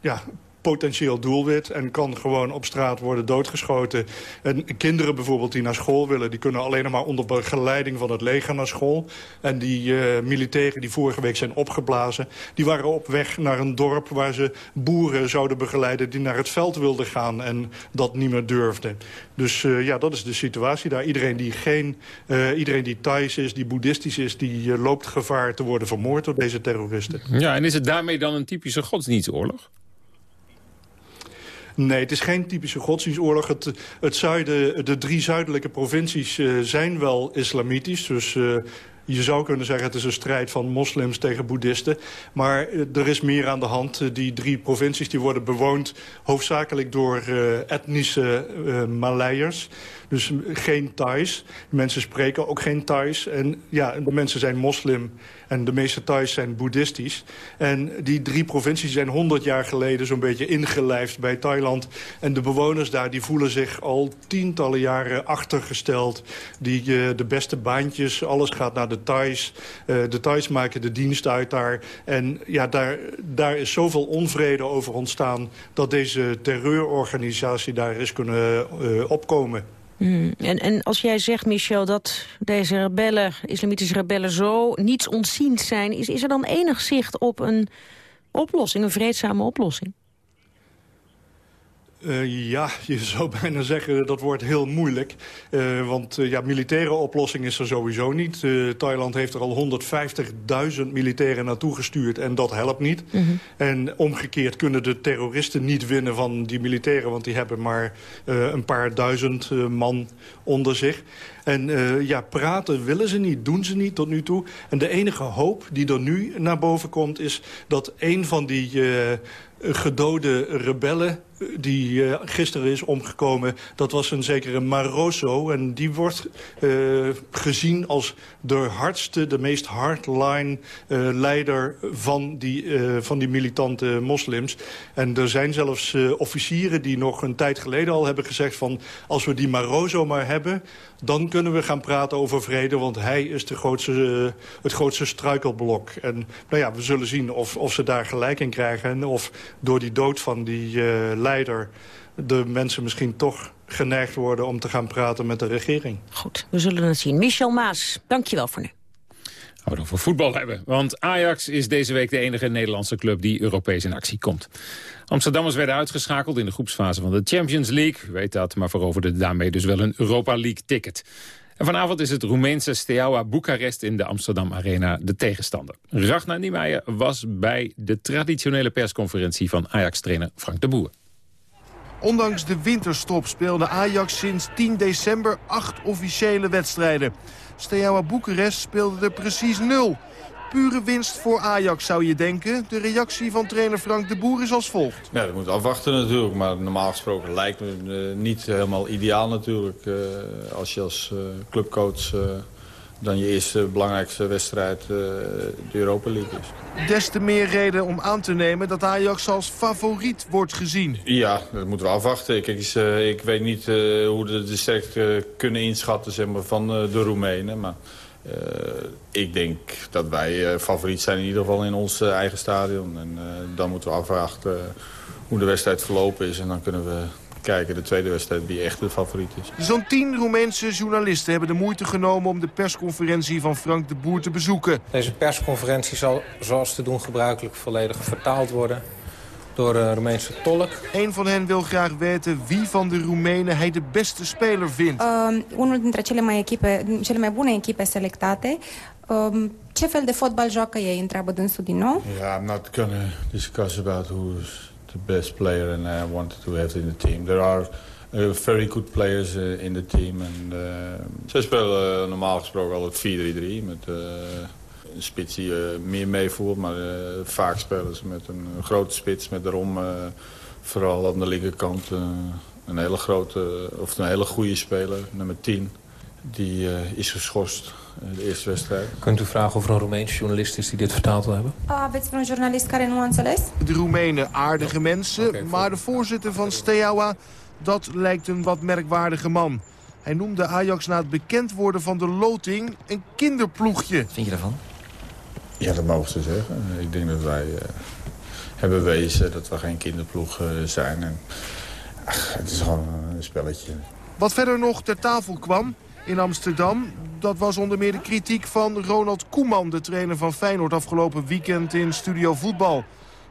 ja, potentieel doelwit en kan gewoon op straat worden doodgeschoten. En kinderen bijvoorbeeld die naar school willen... die kunnen alleen maar onder begeleiding van het leger naar school. En die uh, militairen die vorige week zijn opgeblazen... die waren op weg naar een dorp waar ze boeren zouden begeleiden... die naar het veld wilden gaan en dat niet meer durfden. Dus uh, ja, dat is de situatie daar. Iedereen die, geen, uh, iedereen die Thais is, die boeddhistisch is... die loopt gevaar te worden vermoord door deze terroristen. Ja, en is het daarmee dan een typische godsdienstoorlog? Nee, het is geen typische godsdienstoorlog. Het, zuiden, de drie zuidelijke provincies uh, zijn wel islamitisch. Dus uh, je zou kunnen zeggen het is een strijd van moslims tegen boeddhisten. Maar uh, er is meer aan de hand. die drie provincies die worden bewoond hoofdzakelijk door etnische Maleiers. Dus geen Thais. Mensen spreken ook geen Thais. En ja, de mensen zijn moslim en de meeste Thais zijn boeddhistisch. En die drie provincies zijn 100 jaar geleden zo'n beetje ingelijfd bij Thailand. En de bewoners daar die voelen zich al tientallen jaren achtergesteld. Die, uh, de beste baantjes, alles gaat naar de Thais. Uh, de Thais maken de dienst uit daar. En ja, daar, daar is zoveel onvrede over ontstaan... dat deze terreurorganisatie daar is kunnen uh, opkomen. Hmm. En, en als jij zegt, Michel, dat deze rebellen, islamitische rebellen zo niets ontziend zijn... Is, is er dan enig zicht op een oplossing, een vreedzame oplossing? Uh, ja, je zou bijna zeggen dat wordt heel moeilijk. Uh, want uh, ja, militaire oplossing is er sowieso niet. Thailand heeft er al 150.000 militairen naartoe gestuurd en dat helpt niet. Mm -hmm. En omgekeerd kunnen de terroristen niet winnen van die militairen... want die hebben maar een paar duizend man onder zich. En uh, ja, praten willen ze niet, doen ze niet tot nu toe. En de enige hoop die er nu naar boven komt... is dat een van die uh, gedode rebellen die uh, gisteren is omgekomen, dat was een zekere Maroso. En die wordt uh, gezien als de hardste, de meest hardline uh, leider van die, van die militante moslims. En er zijn zelfs officieren die nog een tijd geleden al hebben gezegd van... als we die Maroso maar hebben, dan kunnen we gaan praten over vrede... want hij is de grootste, het grootste struikelblok. En nou ja, we zullen zien of, of ze daar gelijk in krijgen... en of door die dood van die leider de mensen misschien toch geneigd worden om te gaan praten met de regering. Goed, we zullen het zien. Michel Maas, dankjewel voor nu. Gaan we het over voetbal hebben. Want Ajax is deze week de enige Nederlandse club die Europees in actie komt. Amsterdammers werden uitgeschakeld in de groepsfase van de Champions League. U weet dat, maar veroverden daarmee dus wel een Europa League ticket. En vanavond is het Roemeense Steaua Boekarest in de Amsterdam Arena de tegenstander. Ragnar Niemeyer was bij de traditionele persconferentie van Ajax-trainer Frank de Boer. Ondanks de winterstop speelde Ajax sinds 10 december acht officiële wedstrijden. Steaua Boekarest speelde er precies nul. Pure winst voor Ajax zou je denken. De reactie van trainer Frank de Boer is als volgt. Ja, dat moet afwachten natuurlijk. Maar normaal gesproken lijkt me uh, niet helemaal ideaal natuurlijk. Uh, als je als uh, clubcoach dan je eerste belangrijkste wedstrijd de Europa League is. Des te meer reden om aan te nemen dat Ajax als favoriet wordt gezien. Ja, dat moeten we afwachten. Kijk, is, uh, ik weet niet uh, hoe de, de sterkte kunnen inschatten zeg maar, van de Roemenen. Maar ik denk dat wij favoriet zijn in ieder geval in ons eigen stadion. En dan moeten we afwachten hoe de wedstrijd verlopen is. En dan kunnen we kijken, de tweede wedstrijd, wie echt de favoriet is. Zo'n tien Roemeense journalisten hebben de moeite genomen om de persconferentie van Frank de Boer te bezoeken. Deze persconferentie zal, zoals te doen gebruikelijk, volledig vertaald worden door een Roemeense tolk. Een van hen wil graag weten wie van de Roemenen hij de beste speler vindt. Uh, unul dintre cele mai, echipe, cele mai bune echipe selectate. Um, ce fel de fotbal joacă ei, întreabă dânsul din nou. Yeah, I'm not gonna discuss about who's the best player and I wanted to have in the team. There are uh, very good players uh, in the team. And, uh, zij spelen normaal gesproken altijd 4-3-3 met een spits die meer meevoert. Maar vaak spelen ze met een grote spits met daarom vooral aan de linkerkant een hele grote of een hele goede speler, nummer 10. Die is geschorst de eerste wedstrijd. Kunt u vragen of er een Roemeense journalist is die dit vertaald wil hebben? Aveți vreun journalist care nu a înțeles? De Roemenen aardige mensen, okay, maar de voorzitter van Steaua, dat lijkt een wat merkwaardige man. Hij noemde Ajax na het bekend worden van de loting een kinderploegje. Wat vind je daarvan? Ja, dat mogen ze zeggen. Ik denk dat wij uh, hebben bewezen dat we geen kinderploeg uh, zijn. En, ach, het is gewoon een spelletje. Wat verder nog ter tafel kwam in Amsterdam... dat was onder meer de kritiek van Ronald Koeman... de trainer van Feyenoord afgelopen weekend in Studio Voetbal.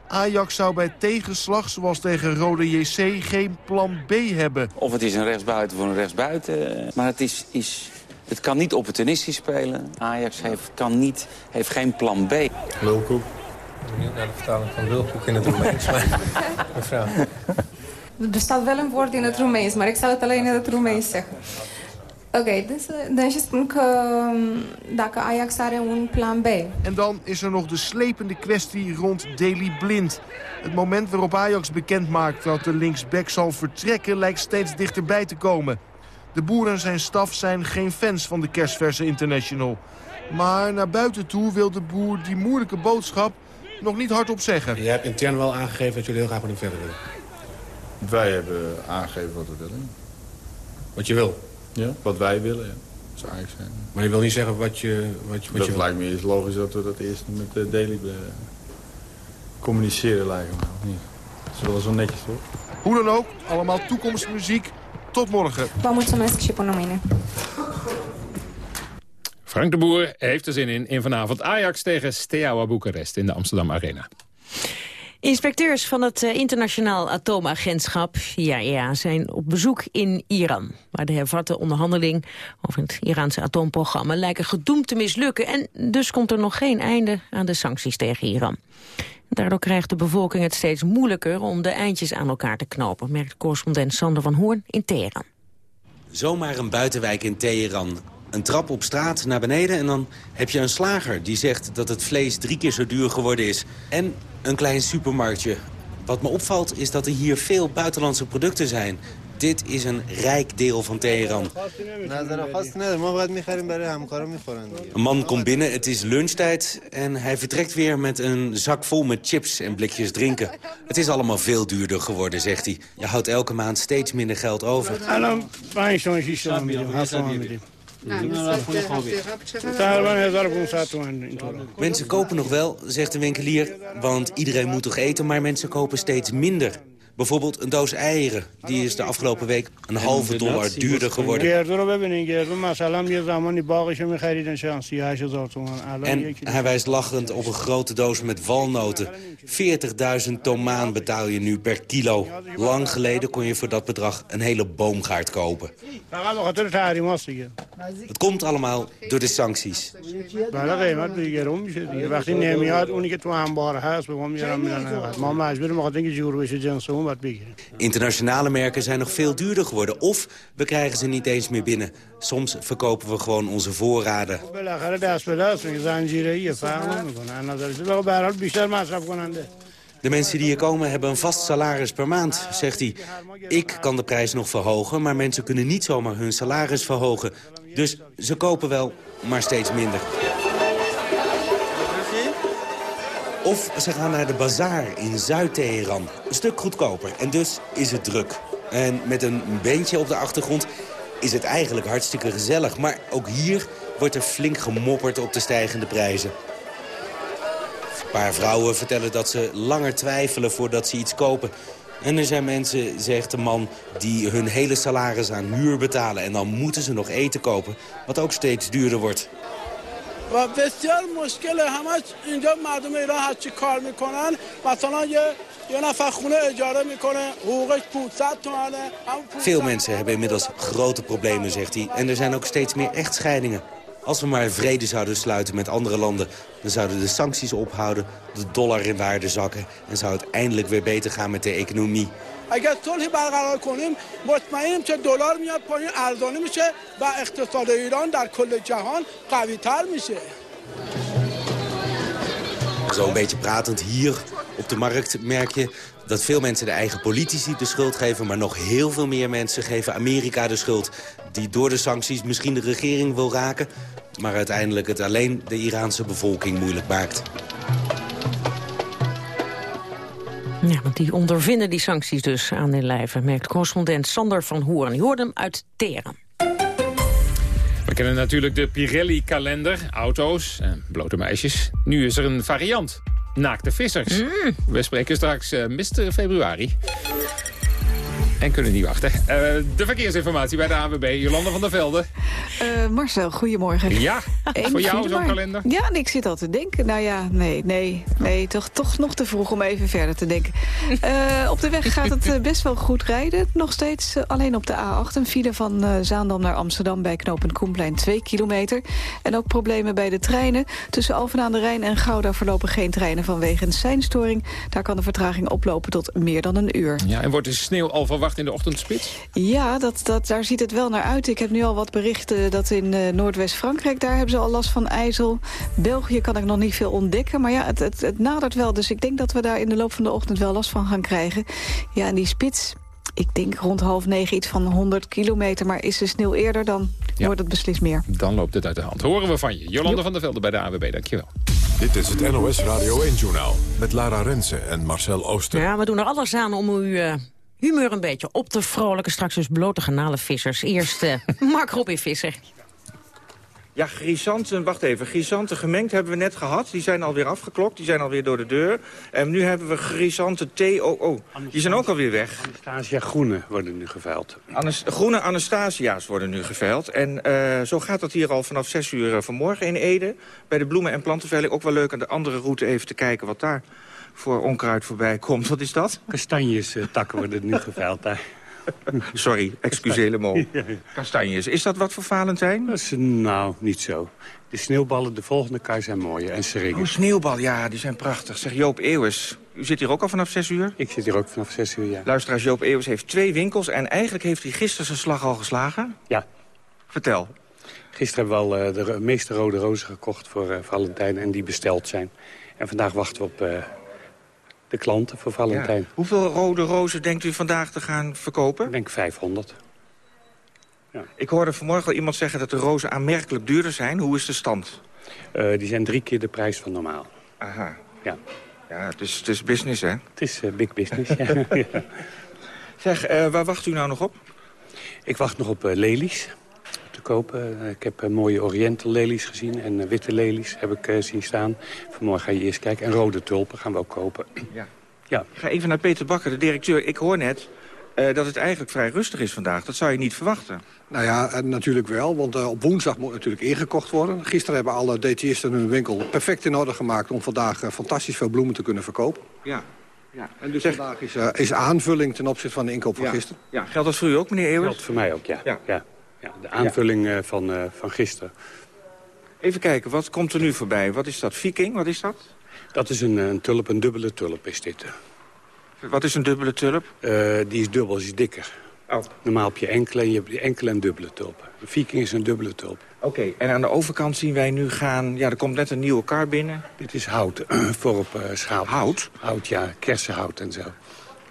Ajax zou bij tegenslag, zoals tegen Rode JC, geen plan B hebben. Of het is een rechtsbuiten voor een rechtsbuiten. Maar het, is, is, het kan niet opportunistisch spelen. Ajax heeft, kan niet, heeft geen plan B. Lulkoek. Benieuwd naar de vertaling van lulkoek in het Roemeens. Mevrouw. Er staat wel een woord in het Roemeens, maar ik zal het alleen in het Roemeens zeggen. Oké, okay, dus, deci spun că dacă Ajax are un plan B. En dan is er nog de slepende kwestie rond Daley Blind. Het moment waarop Ajax bekend maakt dat de linksback zal vertrekken lijkt steeds dichterbij te komen. De boer en zijn staf zijn geen fans van de kerstverse International. Maar naar buiten toe wil de boer die moeilijke boodschap nog niet hardop zeggen. Je hebt intern wel aangegeven dat jullie heel graag met hem verder willen. Wij hebben aangegeven wat we willen. Wat je wil? Ja, wat wij willen, ja. Dat zou eigenlijk zijn. Maar je wil niet zeggen wat je, wat je, wat dat je wil? lijkt me eerst logisch dat we dat eerst met de Daily eh, communiceren lijken me. Of niet? Dat is wel zo netjes, toch? Hoe dan ook, allemaal toekomstmuziek. Tot morgen. Vă mulțumesc și până mâine. Frank de Boer heeft er zin in. In vanavond Ajax tegen Steaua Boekarest in de Amsterdam Arena. Inspecteurs van het eh, Internationaal Atoomagentschap IAEA zijn op bezoek in Iran. Waar de hervatte onderhandeling over het Iraanse atoomprogramma lijken gedoemd te mislukken. En dus komt er nog geen einde aan de sancties tegen Iran. Daardoor krijgt de bevolking het steeds moeilijker om de eindjes aan elkaar te knopen, merkt correspondent Sander van Hoorn in Teheran. Zomaar een buitenwijk in Teheran. Een trap op straat naar beneden en dan heb je een slager... die zegt dat het vlees drie keer zo duur geworden is. En een klein supermarktje. Wat me opvalt is dat er hier veel buitenlandse producten zijn. Dit is een rijk deel van Teheran. Een man komt binnen, het is lunchtijd en hij vertrekt weer met een zak vol met chips en blikjes drinken. Het is allemaal veel duurder geworden, zegt hij. Je houdt elke maand steeds minder geld over. Mensen kopen nog wel, zegt de winkelier, want iedereen moet toch eten, maar mensen kopen steeds minder. Bijvoorbeeld een doos eieren, die is de afgelopen week een halve dollar duurder geworden. En hij wijst lachend op een grote doos met walnoten. 40.000 tomaan betaal je nu per kilo. Lang geleden kon je voor dat bedrag een hele boomgaard kopen. Het komt allemaal door de sancties. Internationale merken zijn nog veel duurder geworden. Of we krijgen ze niet eens meer binnen. Soms verkopen we gewoon onze voorraden. De mensen die hier komen hebben een vast salaris per maand, zegt hij. Ik kan de prijs nog verhogen, maar mensen kunnen niet zomaar hun salaris verhogen. Dus ze kopen wel, maar steeds minder. Of ze gaan naar de bazaar in Zuid-Teheran. Een stuk goedkoper. En dus is het druk. En met een beentje op de achtergrond is het eigenlijk hartstikke gezellig. Maar ook hier wordt er flink gemopperd op de stijgende prijzen. Een paar vrouwen vertellen dat ze langer twijfelen voordat ze iets kopen. En er zijn mensen, zegt de man, die hun hele salaris aan huur betalen. En dan moeten ze nog eten kopen, wat ook steeds duurder wordt. و بسیار مشکل همش اینجا مردم ایران هر چی کار میکنن مثلا یه یه نفر خونه اجاره میکنه حقوقش 500 تومنه Veel mensen hebben inmiddels grote problemen, zegt hij. En er zijn ook steeds meer echtscheidingen. Als we maar vrede zouden sluiten met andere landen... dan zouden de sancties ophouden, de dollar in waarde zakken... en zou het eindelijk weer beter gaan met de economie. اگر صلح برقرار کنیم مطمئنیم که دلار میاد پایین ارزانه میشه و اقتصاد ایران در کل جهان قوی تر میشه Zo een beetje pratend hier op de markt merk je dat veel mensen de eigen politici de schuld geven... maar nog heel veel meer mensen geven Amerika de schuld... die door de sancties misschien de regering wil raken... maar uiteindelijk het alleen de Iraanse bevolking moeilijk maakt. Ja, want die ondervinden die sancties dus aan hun lijve, merkt correspondent Sander van Hoorn. Je hoort hem uit Teheran. We kennen natuurlijk de Pirelli-kalender, auto's en blote meisjes. Nu is er een variant. Naakte vissers. We spreken straks uh, Mr. Februari. En kunnen niet wachten. Uh, de verkeersinformatie bij de ANWB, Jolanda van der Velde. Uh, Marcel, goedemorgen. Ja, voor jou zo'n kalender? Ja, ik zit al te denken. Nou ja, nee, nee, nee toch, toch nog te vroeg om even verder te denken. Uh, op de weg gaat het best wel goed rijden. Nog steeds alleen op de A8. Een file van Zaandam naar Amsterdam bij knooppunt Koenplein 2 kilometer. En ook problemen bij de treinen. Tussen Alphen aan de Rijn en Gouda verlopen geen treinen vanwege een seinstoring. Daar kan de vertraging oplopen tot meer dan een uur. Ja, en wordt de sneeuw al verwacht in de ochtendspits? Ja, dat, dat, daar ziet het wel naar uit. Ik heb nu al wat berichten dat in uh, Noordwest-Frankrijk... daar hebben ze al last van ijzel. België kan ik nog niet veel ontdekken. Maar ja, het, het, het nadert wel. Dus ik denk dat we daar in de loop van de ochtend wel last van gaan krijgen. Ja, en die spits... ik denk rond half negen iets van 100 kilometer. Maar is de sneeuw eerder, dan wordt het beslist meer. Dan loopt het uit de hand. Horen we van je. Jolanda van der Velde bij de AWB, dankjewel. Dit is het NOS Radio 1-journaal met Lara Rensen en Marcel Ooster. Ja, we doen er alles aan om u uh, humeur een beetje op te vrolijken. Straks dus blote vissers. Eerst uh, Mark Robin Visser. Ja, grisanten, wacht even. Grisanten gemengd hebben we net gehad. Die zijn alweer afgeklokt, die zijn alweer door de deur. En nu hebben we grisanten TOO. Die zijn ook alweer weg. Anastasia groene worden nu geveild. Anast groene Anastasia's worden nu geveild. En uh, zo gaat dat hier al vanaf 6 uur uh, vanmorgen in Ede. Bij de bloemen- en plantenveiling ook wel leuk aan de andere route even te kijken wat daar voor onkruid voorbij komt. Wat is dat? Kastanjes uh, takken worden nu geveild daar. Sorry, excuseer me. Kastanjes. Is dat wat voor Valentijn? Dat is, nou, niet zo. De sneeuwballen, de volgende kar zijn mooie en seringen. Oh, sneeuwbal, ja, die zijn prachtig. Zeg Joop Eeuwers, u zit hier ook al vanaf 6 uur? Ik zit hier ook vanaf 6 uur, ja. Luisteraars, Joop Eeuwers heeft twee winkels... en eigenlijk heeft hij gisteren zijn slag al geslagen. Ja. Vertel. Gisteren hebben we al uh, de meeste rode rozen gekocht voor uh, Valentijn... en die besteld zijn. En vandaag wachten we op uh, de klanten voor Valentijn. Ja. Hoeveel rode rozen denkt u vandaag te gaan verkopen? Ik denk 500. Ja. Ik hoorde vanmorgen al iemand zeggen dat de rozen aanmerkelijk duurder zijn. Hoe is de stand? Uh, die zijn drie keer de prijs van normaal. Aha. Ja. Ja, het is, het is business, hè? Het is uh, big business, ja. Zeg, uh, waar wacht u nou nog op? Ik wacht nog op lelies kopen. ik heb mooie oriental lelies gezien en witte lelies heb ik zien staan. Vanmorgen ga je eerst kijken. En rode tulpen gaan we ook kopen. Ja. Ja. Ik ga even naar Peter Bakker, de directeur. Ik hoor net uh, dat het eigenlijk vrij rustig is vandaag. Dat zou je niet verwachten. Nou ja, natuurlijk wel, want uh, op woensdag moet natuurlijk ingekocht worden. Gisteren hebben alle DT'isten hun winkel perfect in orde gemaakt... om vandaag uh, fantastisch veel bloemen te kunnen verkopen. Ja. ja. En dus zeg... vandaag is, is aanvulling ten opzichte van de inkoop van ja. gisteren. Ja, geldt dat voor u ook, meneer Eeuwers? Geldt voor mij ook, ja. ja. ja. Ja de aanvulling ja. van, van gisteren. Even kijken, wat komt er nu voorbij? Wat is dat? Viking, wat is dat? Dat is een, een tulp, een dubbele tulp is dit. Wat is een dubbele tulp? Uh, die is dubbel, die is dikker. Oh. Normaal heb je enkele en je hebt enkele en dubbele tulpen. Een viking is een dubbele tulp. Oké, okay. en aan de overkant zien wij nu gaan... Ja, er komt net een nieuwe kar binnen. Dit is hout voor op uh, schaap. Hout? Hout, ja. Kersenhout en zo.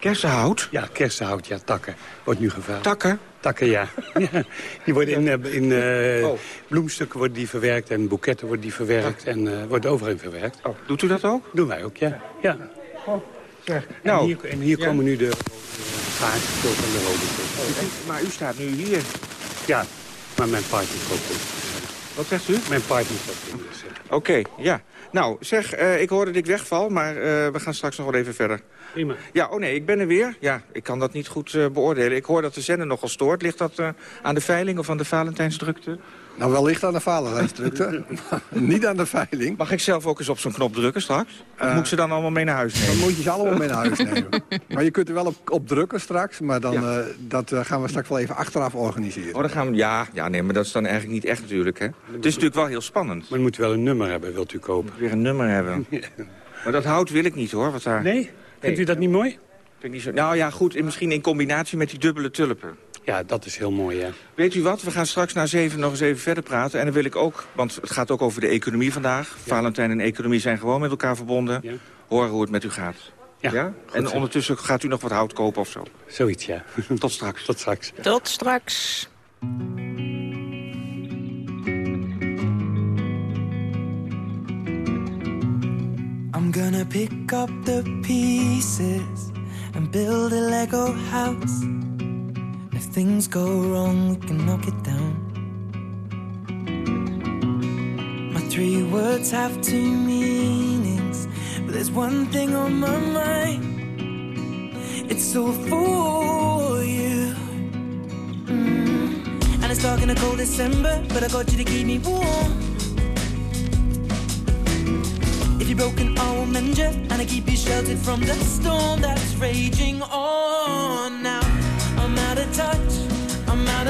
Kersenhout? Ja, kersenhout, ja. Takken. Wordt nu geveild. Takken? Takken, ja. ja. Die worden in, in uh, oh. bloemstukken worden die verwerkt en boeketten worden die verwerkt. Ja. En uh, wordt overheen verwerkt. Oh. Doet u dat ook? Doen wij ook, ja. ja. Oh. Zeg, nou, en hier, en hier komen nu de vaartjes en de rode oh, Maar u staat nu hier. Ja, maar mijn partner koopt in. Wat zegt u? Mijn partner Oké, okay, ja. Nou, zeg, uh, ik hoorde dat ik wegval, maar uh, we gaan straks nog wel even verder. Prima. Ja, oh nee, ik ben er weer. Ja, ik kan dat niet goed uh, beoordelen. Ik hoor dat de zender nogal stoort. Ligt dat aan de veiling of aan de Valentijnsdrukte? Nou, wellicht aan de Valentijnsdrukte. niet aan de veiling. Mag ik zelf ook eens op zo'n knop drukken straks? Of moet ik ze dan allemaal mee naar huis nemen? Dan moet je ze allemaal mee naar huis nemen. maar je kunt er wel op, op drukken straks. Maar dan, ja. uh, dat uh, gaan we straks wel even achteraf organiseren. Oh, dan gaan we, ja, ja, nee, maar dat is dan eigenlijk niet echt natuurlijk. Hè? Het is natuurlijk wel heel spannend. Maar je moet wel een nummer hebben, wilt u kopen. Weer een nummer hebben. maar dat hout wil ik niet, hoor. Wat daar... Nee? Vindt u dat niet mooi? Vind ik niet zo... Nou ja, goed, misschien in combinatie met die dubbele tulpen. Ja, dat is heel mooi, ja. Weet u wat, we gaan straks na zeven nog eens even verder praten. En dan wil ik ook, want het gaat ook over de economie vandaag. Ja. Valentijn en economie zijn gewoon met elkaar verbonden. Ja. Horen hoe het met u gaat. Ja, ja? En ondertussen gaat u nog wat hout kopen of zo? Zoiets, ja. Tot straks. Tot straks. Tot straks. I'm gonna pick up the pieces and build a Lego house. Things go wrong, we can knock it down. My three words have two meanings, but there's one thing on my mind. It's all for you. Mm. And it's dark in a cold December, but I got you to keep me warm. If you're broken, I will mend you, and I keep you sheltered from the storm that's raging on now.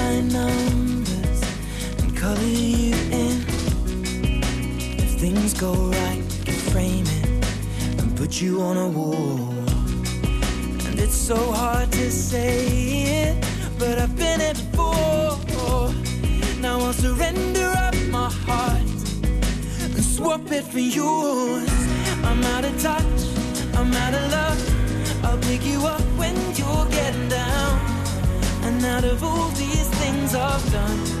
numbers and color you in. If things go right, we can frame it and put you on a wall. And it's so hard to say it, but I've been it before. Now I'll surrender up my heart and swap it for yours. I'm out of touch, I'm out of love. I'll pick you up when you're getting down. And out of all these things I've done,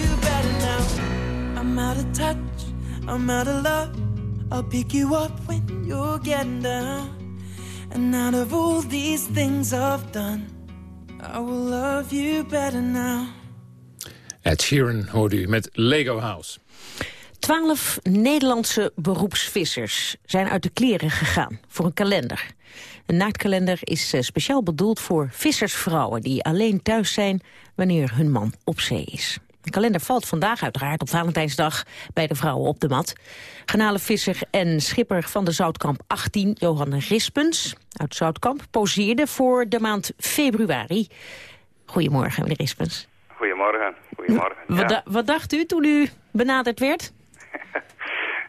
out of touch, I'm out of love. I'll pick you up when you're getting down. And out of all these things I've done, I will love you better now. Ed Sheeran hoorde u met Lego House. Twaalf Nederlandse beroepsvissers zijn uit de kleren gegaan voor een kalender. Een naaktkalender is eh, speciaal bedoeld voor vissersvrouwen... die alleen thuis zijn wanneer hun man op zee is. De kalender valt vandaag uiteraard op Valentijnsdag bij de vrouwen op de mat. Garnalenvisser en schipper van de Zoutkamp 18, Johan Rispens uit Zoutkamp... poseerde voor de maand februari. Goedemorgen, meneer Rispens. Goedemorgen. Goedemorgen. Wat, da- wat dacht u toen u benaderd werd?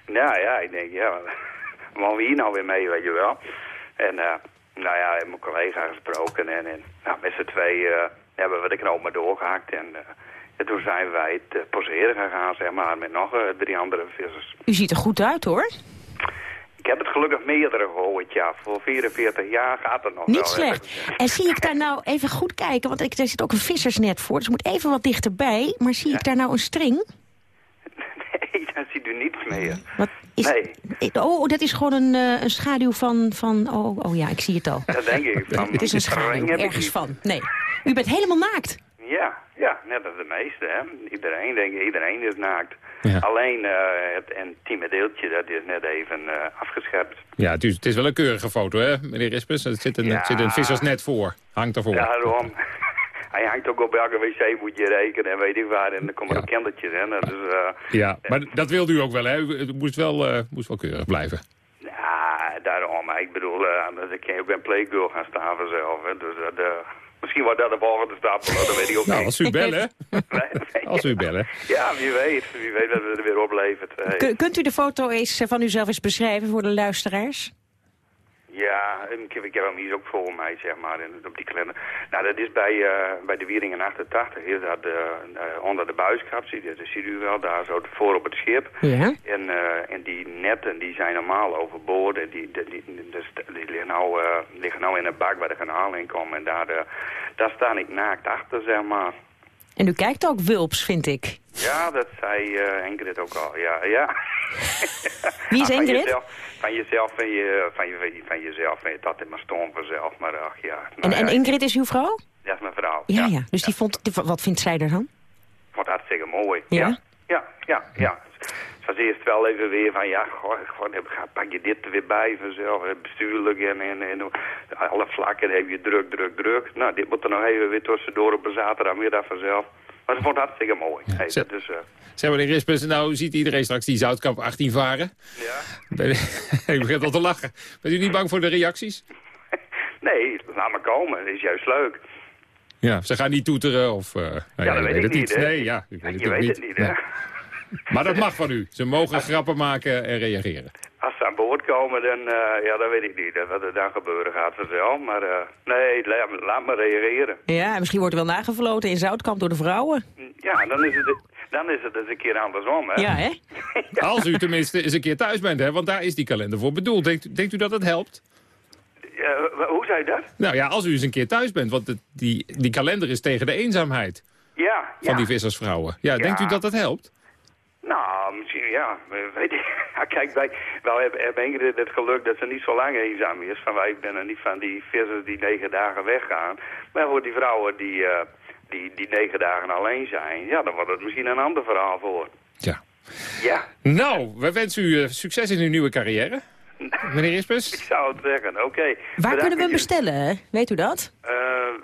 Nou ja, ik denk, ja, wat we hier nou weer mee, weet je wel. En eh, nou ja, ik heb mijn collega gesproken en, en nou, met z'n twee eh, hebben we de knoop maar doorgehakt. En, eh, en toen zijn wij het poseren gegaan, zeg maar, met nog eh, drie andere vissers. U ziet er goed uit, hoor. Ik heb het gelukkig meerdere gehoord, ja. Voor 44 jaar gaat het nog Niet wel. slecht. En zie ik daar nou even goed kijken, want ik, er zit ook een vissersnet voor. Dus ik moet even wat dichterbij. Maar zie ik daar nou een string? Nee, daar ziet u niets meer. Wat is, Nee, Oh, dat is gewoon een, eh, een schaduw van... van oh, oh ja, ik zie het al. dat denk ik. Van, Het is een schaduw, ergens van. Nee, u bent helemaal naakt. Ja, ja, net als de meeste, hè. Iedereen, denk ik, iedereen is naakt. Ja. Alleen eh, het intieme deeltje, dat is net even eh, afgescherpt. Ja, het is, het is wel een keurige foto, hè, meneer Rispens? Er zit een, Ja. zit een vissersnet voor. Hangt ervoor. Ja, daarom. Hij hangt ook op elke wc moet je rekenen en weet ik waar. En dan komen er kindertjes in. Is, eh, Ja, maar dat wilde u ook wel, hè? U- Het moest wel, moest wel keurig blijven. ja, daarom. Ik bedoel, dan kan ook bij een playgirl gaan staan vanzelf. Hè. Dus dat, misschien wordt dat de volgende stap. Dat weet ik ook Nou, niet. als u bellen. Als u bellen. Ja, wie weet. Wie weet wat het er weer oplevert. Hey. Kunt u de foto eens van uzelf eens beschrijven voor de luisteraars? Ja, ik heb, ik heb hem hier ook voor mij, zeg maar, in, op die kalender. Nou, dat is bij, eh, bij de Wieringen 88, is dat eh, onder de buiskap, zie, je- dat ziet u wel, daar zo voor op het schip. Ja. En, eh, en die netten, die zijn normaal overboord, en die, die, die, dus die liggen, nou, eh, liggen nou in een bak waar de kanalen in komen. En daar, daar sta ik naakt achter, zeg maar. En u kijkt ook wulps, vind ik. Ja, dat zei eh Ingrid ook al, ja. ja. Wie is Ah, van Ingrid? Jezelf, van jezelf en je, van, je, van jezelf en je dat in maar storm vanzelf, maar ach ja. En, Ingrid is uw vrouw? Dat is mijn vrouw. Ja, ja. Dus die vond, wat vindt zij ervan? Vond hartstikke mooi. Ja? Ja, ja, ja. Het was eerst wel even weer van, ja, goh, goh, ga- pak je dit er weer bij vanzelf. Bestuurlijk en, en, en alle vlakken heb je druk, druk, druk. Nou, dit moet er nog even weer tussendoor op een zaterdagmiddag vanzelf. Maar ze vond het hartstikke mooi. Hey, Zeg- dus, eh, Zeg Rispens, nou ziet iedereen straks die Zoutkamp 18 varen. ja. Ik begin al te lachen. Bent u niet bang voor de reacties? Nee, laat maar komen. Dat is juist leuk. Ja, ze gaan niet toeteren of... eh, nou Ja, ja, dat weet ik het niet. Nee, ja, u weet het je ook weet niet. het niet. Nee. Maar dat mag van u. Ze mogen grappen maken en reageren. Als ze aan boord voortkomen, dan, eh, ja, dan weet ik niet. Wat er dan gebeuren gaat vanzelf. Maar eh, nee, laat, laat me reageren. Ja, misschien wordt er wel nagevloten in Zoutkamp door de vrouwen. Ja, dan is het, dan is het eens een keer andersom, hè? Ja, hè? Als u tenminste eens een keer thuis bent, hè, want daar is die kalender voor bedoeld. Denkt, denkt u dat het helpt? Ja, hoe zei je dat? Nou ja, als u eens een keer thuis bent, want het- die, die kalender is tegen de eenzaamheid Ja, van ja. die vissersvrouwen. Ja, denkt u Ja. dat dat helpt? Nou, misschien, ja. Weet ik. Kijk, wij, wij hebben, hebben Ingrid het geluk dat ze niet zo lang eenzaam is. Van wij ben er niet van die vissers die negen dagen weggaan. Maar voor die vrouwen die, eh, die, die negen dagen alleen zijn, ja, dan wordt het misschien een ander verhaal voor. Ja. Ja, Nou, wij wensen u eh, succes in uw nieuwe carrière. Meneer Ispes? ik zou het zeggen. Oké. Waar Bedankt kunnen we hem bestellen, hè? Weet u dat? Eh,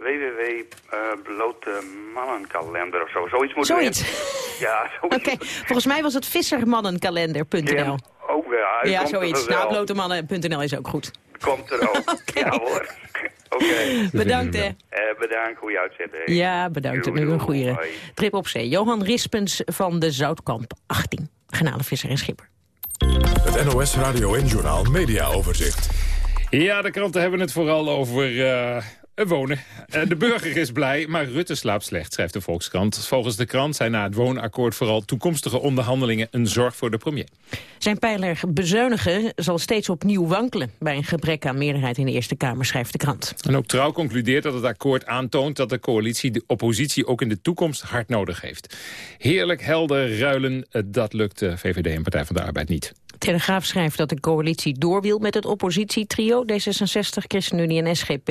www. eh, blote mannenkalender of zo. Zoiets moet Zoiets. erin. Ja, zoiets. Oké, volgens mij was het vissermannenkalender.nl. Ja, ook wel. Hij Ja, er zoiets. Nou, blotemannen.nl is ook goed. Komt er ook. Ja hoor. Oké. Bedankt, hè. Eh, bedankt, goede uitzending. Ja, bedankt. Doei, Nu een goede trip op zee. Johan Rispens van de Zoutkamp 18. Garnalenvisser en schipper. Het NOS Radio en Journaal Media Overzicht. Ja, de kranten hebben het vooral over eh, wonen. Eh, de burger is blij, maar Rutte slaapt slecht, schrijft de Volkskrant. Volgens de krant zijn na het woonakkoord vooral toekomstige onderhandelingen een zorg voor de premier. Zijn pijler bezuinigen zal steeds opnieuw wankelen... bij een gebrek aan meerderheid in de Eerste Kamer, schrijft de krant. En ook Trouw concludeert dat het akkoord aantoont dat de coalitie de oppositie ook in de toekomst hard nodig heeft. Heerlijk helder ruilen, eh, dat lukt de VVD en Partij van de Arbeid niet. Telegraaf schrijft dat de coalitie door wil met het oppositietrio D66, ChristenUnie en SGP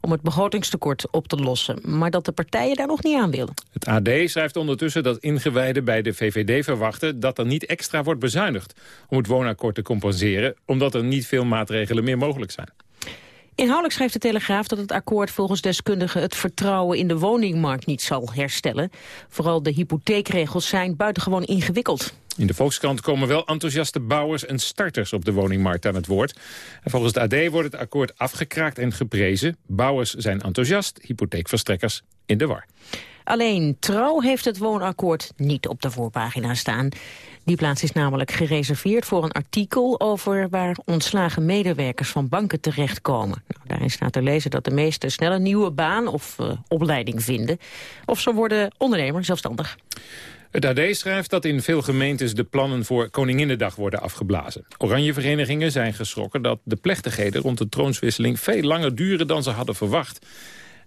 om het begrotingstekort op te lossen, maar dat de partijen daar nog niet aan willen. Het AD schrijft ondertussen dat ingewijden bij de VVD verwachten dat er niet extra wordt bezuinigd om het woonakkoord te compenseren, omdat er niet veel maatregelen meer mogelijk zijn. Inhoudelijk schrijft de Telegraaf dat het akkoord volgens deskundigen het vertrouwen in de woningmarkt niet zal herstellen. Vooral de hypotheekregels zijn buitengewoon ingewikkeld. In de Volkskrant komen wel enthousiaste bouwers en starters op de woningmarkt aan het woord. En volgens het AD wordt het akkoord afgekraakt en geprezen. Bouwers zijn enthousiast, hypotheekverstrekkers in de war. Alleen Trouw heeft het woonakkoord niet op de voorpagina staan. Die plaats is namelijk gereserveerd voor een artikel over waar ontslagen medewerkers van banken terechtkomen. Nou, daarin staat te lezen dat de meesten snel een nieuwe baan of eh, opleiding vinden. Of ze worden ondernemer, zelfstandig. Het AD schrijft dat in veel gemeentes de plannen voor Koninginnedag worden afgeblazen. Oranjeverenigingen zijn geschrokken dat de plechtigheden rond de troonswisseling veel langer duren dan ze hadden verwacht.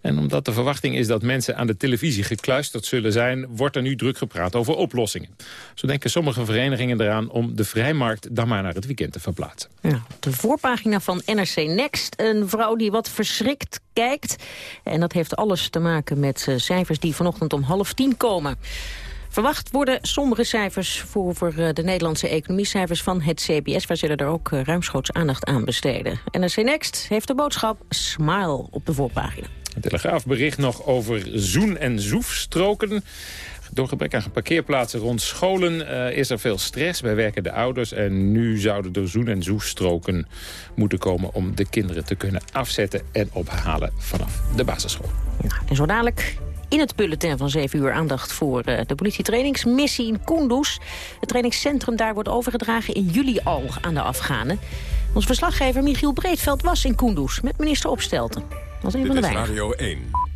En omdat de verwachting is dat mensen aan de televisie gekluisterd zullen zijn... wordt er nu druk gepraat over oplossingen. Zo denken sommige verenigingen eraan om de vrijmarkt dan maar naar het weekend te verplaatsen. Ja, de voorpagina van NRC Next een vrouw die wat verschrikt kijkt. En dat heeft alles te maken met eh, cijfers die vanochtend om half tien komen. Verwacht worden sombere cijfers voor, voor eh, de Nederlandse economiecijfers van het CBS. Wij zullen er ook eh, ruimschoots aandacht aan besteden. NRC Next heeft de boodschap Smile op de voorpagina. De Telegraaf bericht nog over zoen- en zoefstroken. Door gebrek aan parkeerplaatsen rond scholen eh, is er veel stress bij werkende ouders. En nu zouden er zoen- en zoefstroken moeten komen om de kinderen te kunnen afzetten en ophalen vanaf de basisschool. En zo dadelijk in het bulletin van 7 uur aandacht voor eh, de politietrainingsmissie in Kunduz. Het trainingscentrum daar wordt overgedragen in juli al aan de Afghanen. Ons verslaggever Michiel Breedveld was in Kunduz met minister Opstelten. Was een van Dit de is weinigen. Radio 1.